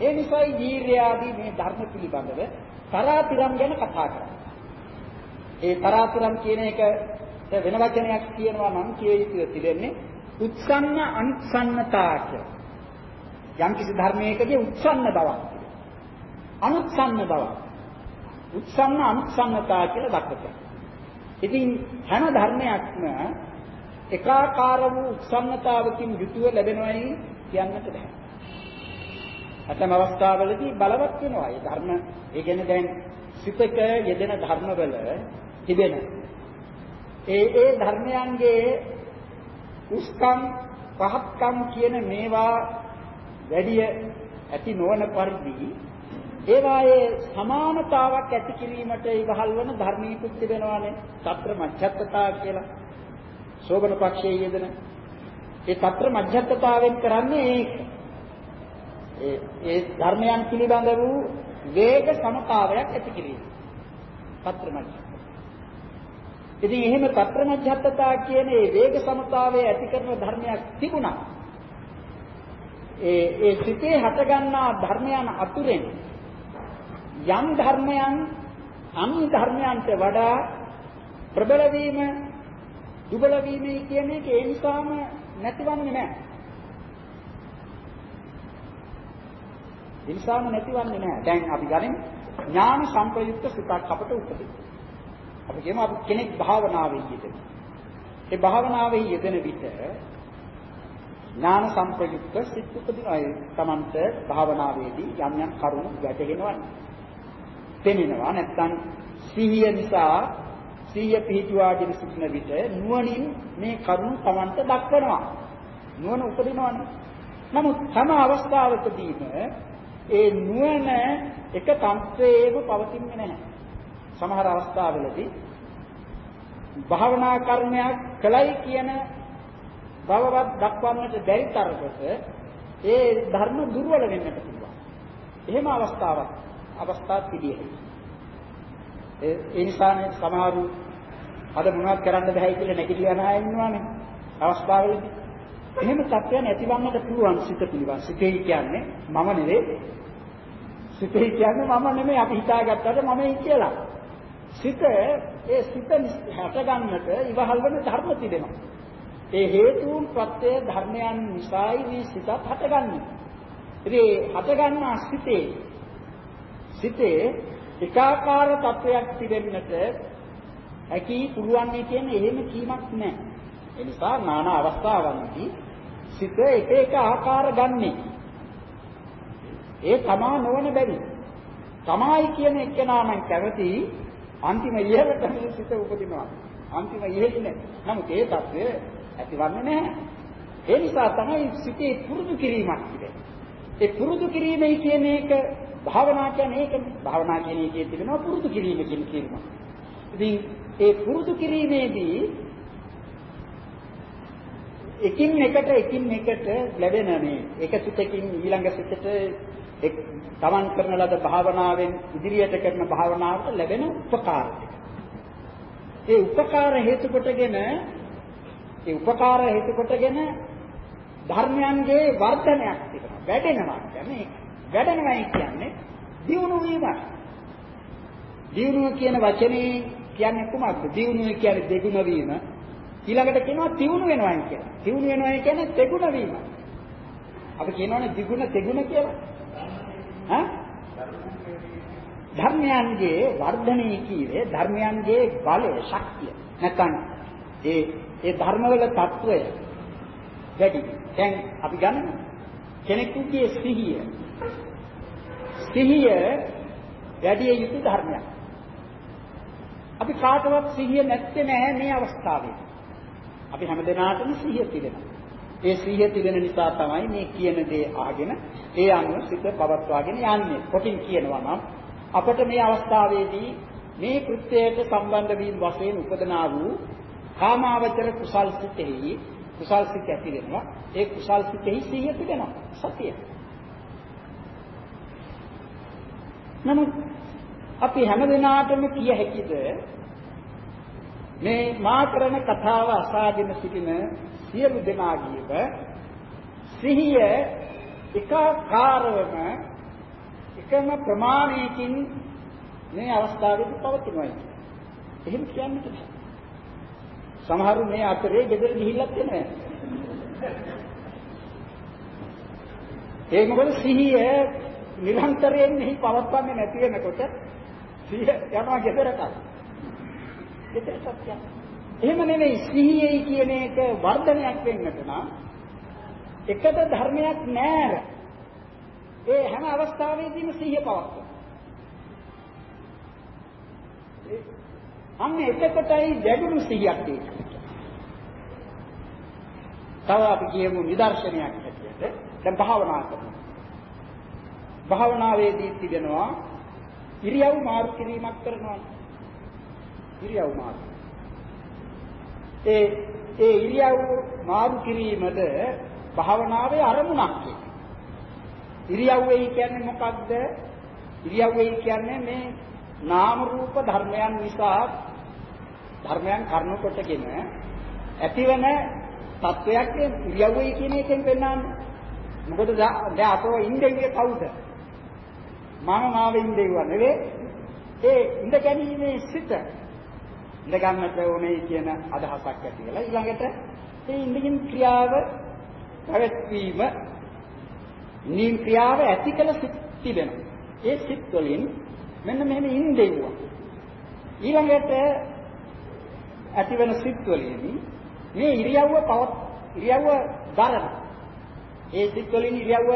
Speaker 2: ඒ නිසායි වීර්ය ආදී මේ ධර්ම පිළිබඳව තරාතිරම් ගැන කතා කරන්නේ. ඒ තරාතිරම් කියන එක වෙන වචනයක් කියනවා නම් කිය යුතු තිබෙන්නේ උත්සන්න අනුත්සන්නතා කියලා. යම්කිසි ධර්මයකදී උත්සන්න බවක් අනුත්සන්න බවක් උත්සන්න අනුත්සන්නතා කියලා දක්වනවා. ඉතින් හැම ධර්මයක්ම එකාකාර වූ උත්සන්නතාවකින් යුතුව ලැබෙනවයි කියන්නට බෑ. ඇතම අවස්ථාවලදී බලවත් වෙනවා. ඒ ධර්ම ඒ කියන්නේ දැන් සිතක යෙදෙන ධර්මවල තිබෙන ඒ ඒ ධර්මයන්ගේ උස්කම් පහත්කම් කියන මේවා වැඩි ඇති නොවන පරිදි ඒවායේ සමානතාවක් ඇති කිරීමට ඉවහල් වන ධර්මී කුත්ති වෙනවානේ. తත්‍ර මජ්ජත්තතා කියලා. සෝබන පක්ෂයේ යෙදෙන. ඒ తත්‍ර මජ්ජත්තතාවෙන් කරන්නේ ඒක. ඒ ඒ ධර්මයන් පිළිබඳ වූ වේග සමතාවයක් ඇති කිරීම. తත්‍ර මජ්ජත්ත ඉතින් එහෙම తත්‍ර මජ්ජත්තතා කියන ඒ වේග සමතාවය ඇති කරන ධර්මයක් තිබුණා. ඒ ඒ සිතේ හටගන්නා ධර්මයන් අතුරෙන් යම් ධර්මයන් අන් ධර්මයන්ට වඩා ප්‍රබල වීම දුබල වීම කියන එක ඒ නිසාම නැතිවන්නේ නැහැ. ඒ නිසාම නැතිවන්නේ නැහැ. දැන් අපි ගනිමු ඥාන සංප්‍රයුක්ත සිතක් අපට උපදින. අපි කියමු අපි කෙනෙක් භාවනාවේ යෙදෙන. ඒ භාවනාවේ යෙදෙන විට ඥාන සංප්‍රයුක්ත සිත් උපදිනවා. ඒ තමන්ට භාවනාවේදී යම් යම් කරුණු වැටහෙනවා. පෙනෙනවා. නැත්තම් සිහිය නිසා සිහිය පිහිටුවාගෙන සිටින විට නුවණින් මේ කරුණු තමන්ට දක්වනවා. නුවණ උපදිනවනේ. නමුත් හැම අවස්ථාවකදීම ඒ නුවණ එක තත්ත්වයේම පවතින්නේ නැහැ. සමහර අවස්ථාවලදී භාවනා කර්මයක් කලයි කියන බවවත් දක්වන්නට බැරි තරමට ඒ ධර්ම දුර්වල වෙන්නට පුළුවන්. එහෙම අවස්ථාවක් අවස්ථා තිබිය ඒ ඒ නිසානේ සමහරු අද මොනවද කරන්න බෑ කියලා නැගිටලා යන අය ඉන්නවානේ. අවස්ථාවලදී එහෙම තත්ත්වයන් ඇතිවන්නට පුළුවන් සිත පිළිවන්. සිතේ කියන්නේ මම නෙවෙයි. සිතේ කියන්නේ මම නෙමෙයි අපි හිතාගත්තට මමයි කියලා. සිත ඒ සිත හටගන්නට ඉවහල් වෙන ධර්ම තිබෙනවා. ඒ හේතුන් ප්‍රත්‍ය ධර්මයන් නිසායි මේ සිතත් හටගන්නේ. ඉතින් හටගන්නා සිතේ සිතේ එකාකාර තත්වයක් තිබෙන්නට හැකි පුළුවන් කියන එහෙම කීමක් නැහැ. ඒ නිසා নানা අවස්ථාවන්දී සිත එක එක ආකාර ගන්නෙ. ඒ තමා නොවන බැරි. තමයි කියන එක්කෙනා නම් කැමති අන්තිම ඉහළටම සිත උපදිනවා. අන්තිම ඉහළින් නමුත් ඒ தත්ත්වය ඇතිවන්නේ නැහැ. ඒ නිසා තමයි සිතේ පුරුදු කිරීමක් තිබෙන්නේ. ඒ පුරුදු කිරීමයි කියන එක භාවනා කියන්නේ ඒකනේ. භාවනා කියන එකේ තිබෙනවා පුරුදු කිරීම කියන කීම. ඉතින් ඒ පුරුදු කිරීමේදී එකින් එකට එකින් එකට ලැබෙන මේ එක සිතකින් ඊළඟ සිතට තමන් කරන ලද භාවනාවෙන් ඉදිරියට කරන භාවනාවට ලැබෙන උපකාර ඒ උපකාර හේතු කොටගෙන ඒ උපකාර හේතු කොටගෙන ධර්මයන්ගේ වර්ධනයක් තිබෙනවා වැඩෙනවා කියන්නේ වැඩෙනවයි කියන්නේ දියුණු වීම. දියුණුව කියන වචනේ කියන්නේ කුමක්ද? දියුණුව කියන්නේ දෙගුණ වීම. ඊළඟට කියනවා තියුණු වෙනවා කියලා. තියුණු වෙනවා කියන්නේ දෙගුණ වීම. අපි කියනවානේ දිගුණ තෙගුණ කියලා. ඈ ධර්මයන්ගේ වර්ධනයේ කීවේ ධර්මයන්ගේ බලය ශක්තිය නැත්නම් ඒ ඒ ධර්මවල తত্ত্বය වැඩි. දැන් අපි ගන්න කෙනෙකුගේ සිහිය සිහිය වැඩි යුතු ධර්මයක්. අපි කාටවත් සිහිය නැත්තේ නැහැ මේ අවස්ථාවේ. අපි හැමදෙනාටම සිහිය තිබෙනවා. ඒ සිහිය තිබෙන නිසා තමයි මේ කියන දේ අහගෙන ඒ අනුව සිත පවත්වාගෙන යන්නේ. කොටින් කියනවා නම් අපට මේ අවස්ථාවේදී මේ කෘත්‍යයට සම්බන්ධ වීම වශයෙන් උපදනා වූ කාමාවචර කුසල් සිතෙහි කුසල් සිත ඇති වෙනවා. ඒ කුසල් සිතෙහි සිහිය තිබෙනවා. සතිය. නමුත් අපි හැමදෙනාටම කිය හැකිද මේ මා කරන කතාව අසාගෙන සිටින සියලු දෙනාගේම සිහිය එකාකාරවම එකම ප්‍රමාණයකින් මේ අවස්ථාවේදී පවතිනවා. එහෙම කියන්නේ නැහැ. සමහරු මේ අතරේ ගෙදර ගිහිල්ලත් නැහැ. ඒ මොකද සිහිය නිරන්තරයෙන් මෙහි පවත්වන්නේ නැති වෙනකොට සිහිය යනවා ගෙදරට. ගෙදරට යනවා. එහෙම නෙමෙයි සිහියයි කියන එක වර්ධනයක් වෙන්නට නම් එකද ධර්මයක් නෑ. ඒ හැම අවස්ථාවෙදීම සිහිය පවත්වන. අන්න එතකොටයි දැඩුණු සිහියක් තියෙන්නේ. තව අපි කියමු නිදර්ශනයක් හැටියට දැන් භාවනා කරනවා. භාවනාවේදී තිබෙනවා ඉරියව් මාරු කිරීමක් කරනවා. ඉරියව් මාරු ඒ ඒ ඉරියව් මාරු කිරීමද භාවනාවේ අරමුණක් ඉරියව්වේ කියන්නේ මොකක්ද? ඉරියව්වේ කියන්නේ මේ නාම රූප ධර්මයන් නිසා ධර්මයන් කර්ම කොටගෙන ඇතිවන තත්වයක් ඉරියව්වේ කියන එකෙන් පෙන්නන්නේ. මොකද දැන් අතෝ ඉන්දෙන්නේ කවුද? මම මාව ඉන්දෙව්ව නෙවෙයි. ඒ ඉඳ ගැනීමේ සිත ඉඳ ගන්නට ඕනේ කියන අදහසක් ඇති වෙලා ඊළඟට මේ ඉඳින් ක්‍රියාව පැවැත්වීම නිම් ක්‍රියාව ඇති කළ සිත් තිබෙනවා. ඒ සිත් වලින් මෙන්න මෙහෙම ඉඳෙව්වා. ඊළඟට ඇතිවන සිත් වලින් මේ ඉරියව්ව පවත් ඉරියව්ව දරන. ඒ සිත් වලින් ඉරියව්ව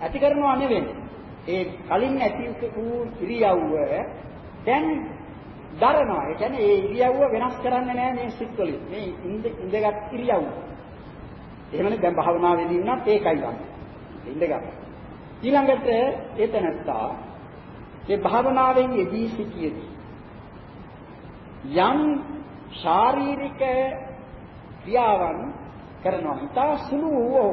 Speaker 2: ඇති කරනවා නෙවෙයි. ඒ කලින් ඇති වූ ඉරියව්ව දැන් දරනවා. ඒ කියන්නේ ඒ ඉරියව්ව වෙනස් කරන්නේ නැහැ මේ සිත් වලින්. මේ ඉඳගත් ඉරියව්ව. එහෙමනේ දැන් භාවනාවේදී වුණත් ඒකයි ගන්න. ඉඳගත්. ඊළඟට ඒතනත්තා මේ භාවනාවෙන් යෙදී සිටියේදී යම් ශාරීරික ක්‍රියාවන් කරනවා. ඉතා සුළු වූ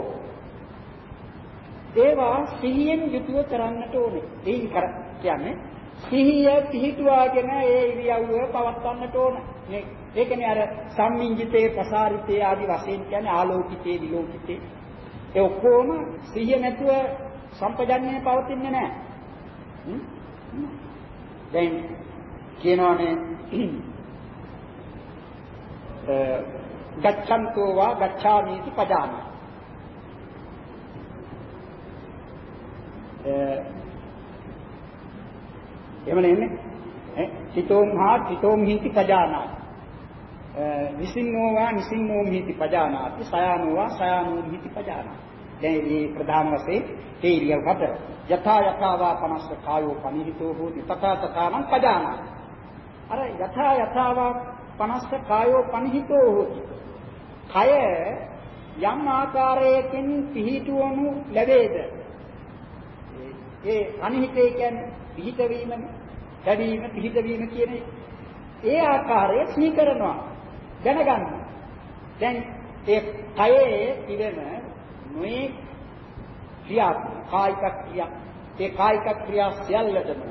Speaker 2: ඒවා සිහියෙන් යුතුව කරන්නට ඕනේ. ඒන් කර කියන්නේ සිහිය පිහිටුවාගෙන ඒ ඉරියව්ව පවත්වන්නට ඕන. මේ ඒකනේ අර සම්මිංජිතේ ප්‍රසාරිතේ ආදි වශයෙන් කියන්නේ ආලෝකිතේ විලෝකිතේ. ඒ ඔක්කොම සිහිය නැතුව සම්පජන්ණය පවතින්නේ නැහැ. දැන් කියනවානේ ගච්ඡන්තෝ වා ගච්ඡාමීති පජානා. එහෙම නෙන්නේ ඈ චිතෝම් හා චිතෝම් හිති පජානාති විසින්නෝවා නිසින්නෝම් හිති පජානාති සයානෝවා සයානෝම් හිති පජානාති දැන් මේ ප්‍රධාන වශයෙන් ඒ ඉරියව් හතර. යථා යථාවා පනස්ස කායෝ පනිහිතෝ හෝති තථා තථානම් පජානා. අර යථා යථාවා පනස්ස කායෝ පනිහිතෝ හෝති. කය යම් ආකාරයකින් පිහිටුවනු ලැබේද? ඒ අනිහිතේ කියන්නේ පිහිට වීමනේ. ලැබීම පිහිට වීම කියන ඒ ආකාරය සිහි කරනවා. දැනගන්න. දැන් ඒ කයේ තිබෙන මේ ක්‍රියා කායික ක්‍රියා ඒ කායික ක්‍රියා සියල්ලටම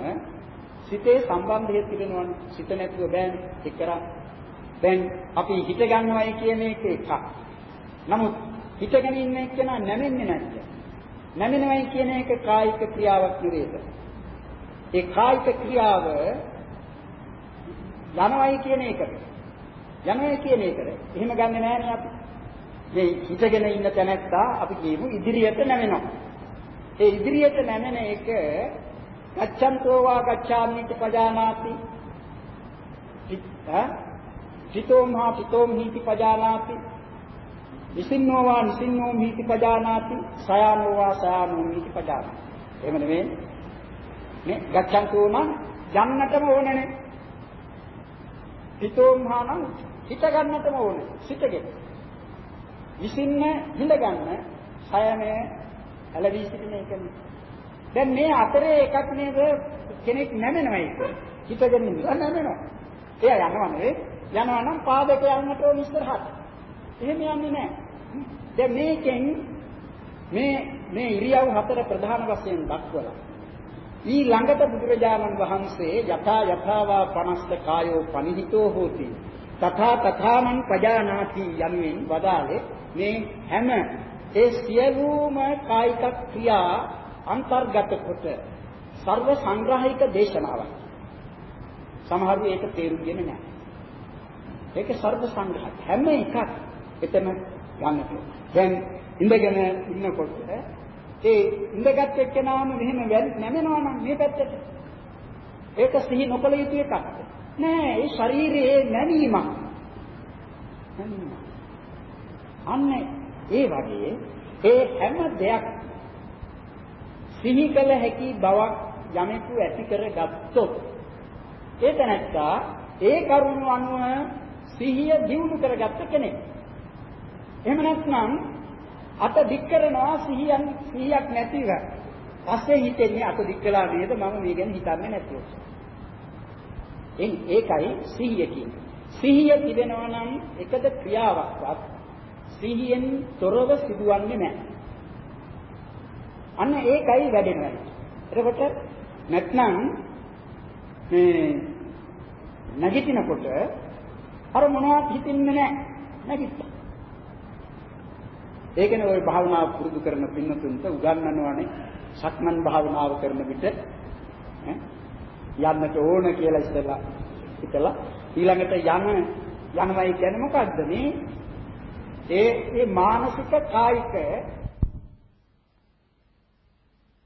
Speaker 2: සිතේ සම්බන්ධය තිබෙනවනේ සිත නැතුව බෑනේ ඒක කරා දැන් අපි හිත ගන්නවයි කියන එක එකක් නමුත් හිතගෙන ඉන්න එක්කෙනා නැමෙන්නේ නැද්ද නැමෙනවයි කියන එක කායික ක්‍රියාවක් නෙවෙයිද ඒ කායික ක්‍රියාව යනවයි කියන එකට යනවයි කියන එකට එහෙම ගන්නෙ නෑනේ අපි මේ හිතගෙන ඉන්න තැනැත්තා අපි කියමු ඉදිරියට නැමෙනවා. ඒ ඉදිරියට නැමෙන එක ගච්ඡන්තෝ වා ගච්ඡාමිති පජානාති. චිතෝම් හා චිතෝම් හීති පජානාති. නිසින්නෝ වා නිසින්නෝ හීති පජානාති. සයානෝ වා සයානෝ හීති පජානාති. එහෙම නෙමෙයි. මේ ගච්ඡන්තෝ නම් යන්නටම ඕනනේ. චිතෝම් හා නම් හිත ගන්නටම ඕනේ. සිතගෙන. විසින්න හිඳ ගන්න සයමය ඇලවි සිටින එකනේ. දැන් මේ අතරේ එකක් නේද කෙනෙක් නැමෙනවා ඒක. හිතගෙන ඉන්නවා නැමෙනවා. එයා යනවා නෙවෙයි. යනවා නම් පාදක යන්නට ඕන ඉස්සරහට. එහෙම යන්නේ නැහැ. දැන් මේකෙන් මේ මේ ඉරියව් හතර ප්‍රධාන වශයෙන් දක්වලා ඊළඟට බුදුරජාණන් වහන්සේ යථා යථාවා පනස්ස කායෝ පනිහිතෝ හෝති තථා තථාමං පජානාති යනුවෙන් වදාලේ මේ හැම ඒ සියලුම කායික ක්‍රියා අන්තර්ගත කොට සර්ව සංග්‍රහයක දේශනාවක්. සමහරු ඒක තේරුම්ගෙන නැහැ. ඒක සර්ව සංග්‍රහයක්. හැම එකක් එතන ගන්න පුළුවන්. දැන් ඉඳගෙන ඉන්නකොට ඒ ඉඳගත් එක්කෙනාම මෙහෙම නැමෙනවා නම් මේ පැත්තට. ඒක සිහි නොකළ යුතු එකක්. නෑ ඒ ශරීරයේ නැවීමක්. නැවීමක්. අන්න ඒ වගේ ඒ හැම දෙයක් සිහි කළ හැකි බවක් යමෙකු ඇති කරගත්තොත් ඒ තැනත්තා ඒ කරුණ අනුව සිහිය දියුණු කරගත්ත කෙනෙක්. එහෙම නැත්නම් අත දික් කරනවා සිහියන් සිහියක් නැතිව. පස්සේ හිතෙන්නේ අත දික් කළා නේද මම මේ ගැන හිතන්නේ නැතුව. ඒකයි සිහිය කියන්නේ. සිහිය තිබෙනවා නම් එකද ක්‍රියාවක්වත් සිහියෙන් තොරව සිදුවන්නේ නැහැ. අන්න ඒකයි වැඩෙන්නේ. එතකොට නැත්නම් මේ නැගිටිනකොට අර මොනවත් හිතින්නේ නැහැ. නැගිට්ටා. ඒකනේ ওই භාවනාව පුරුදු කරන පින්නතුන්ට උගන්වනවානේ. සක්මන් භාවනාව කරන විට යන්නට ඕන කියලා ඉස්සෙල්ලා හිතලා ඊළඟට යන යනවයි කියන්නේ මොකද්ද? මේ ඒ ඒ මානසික කායික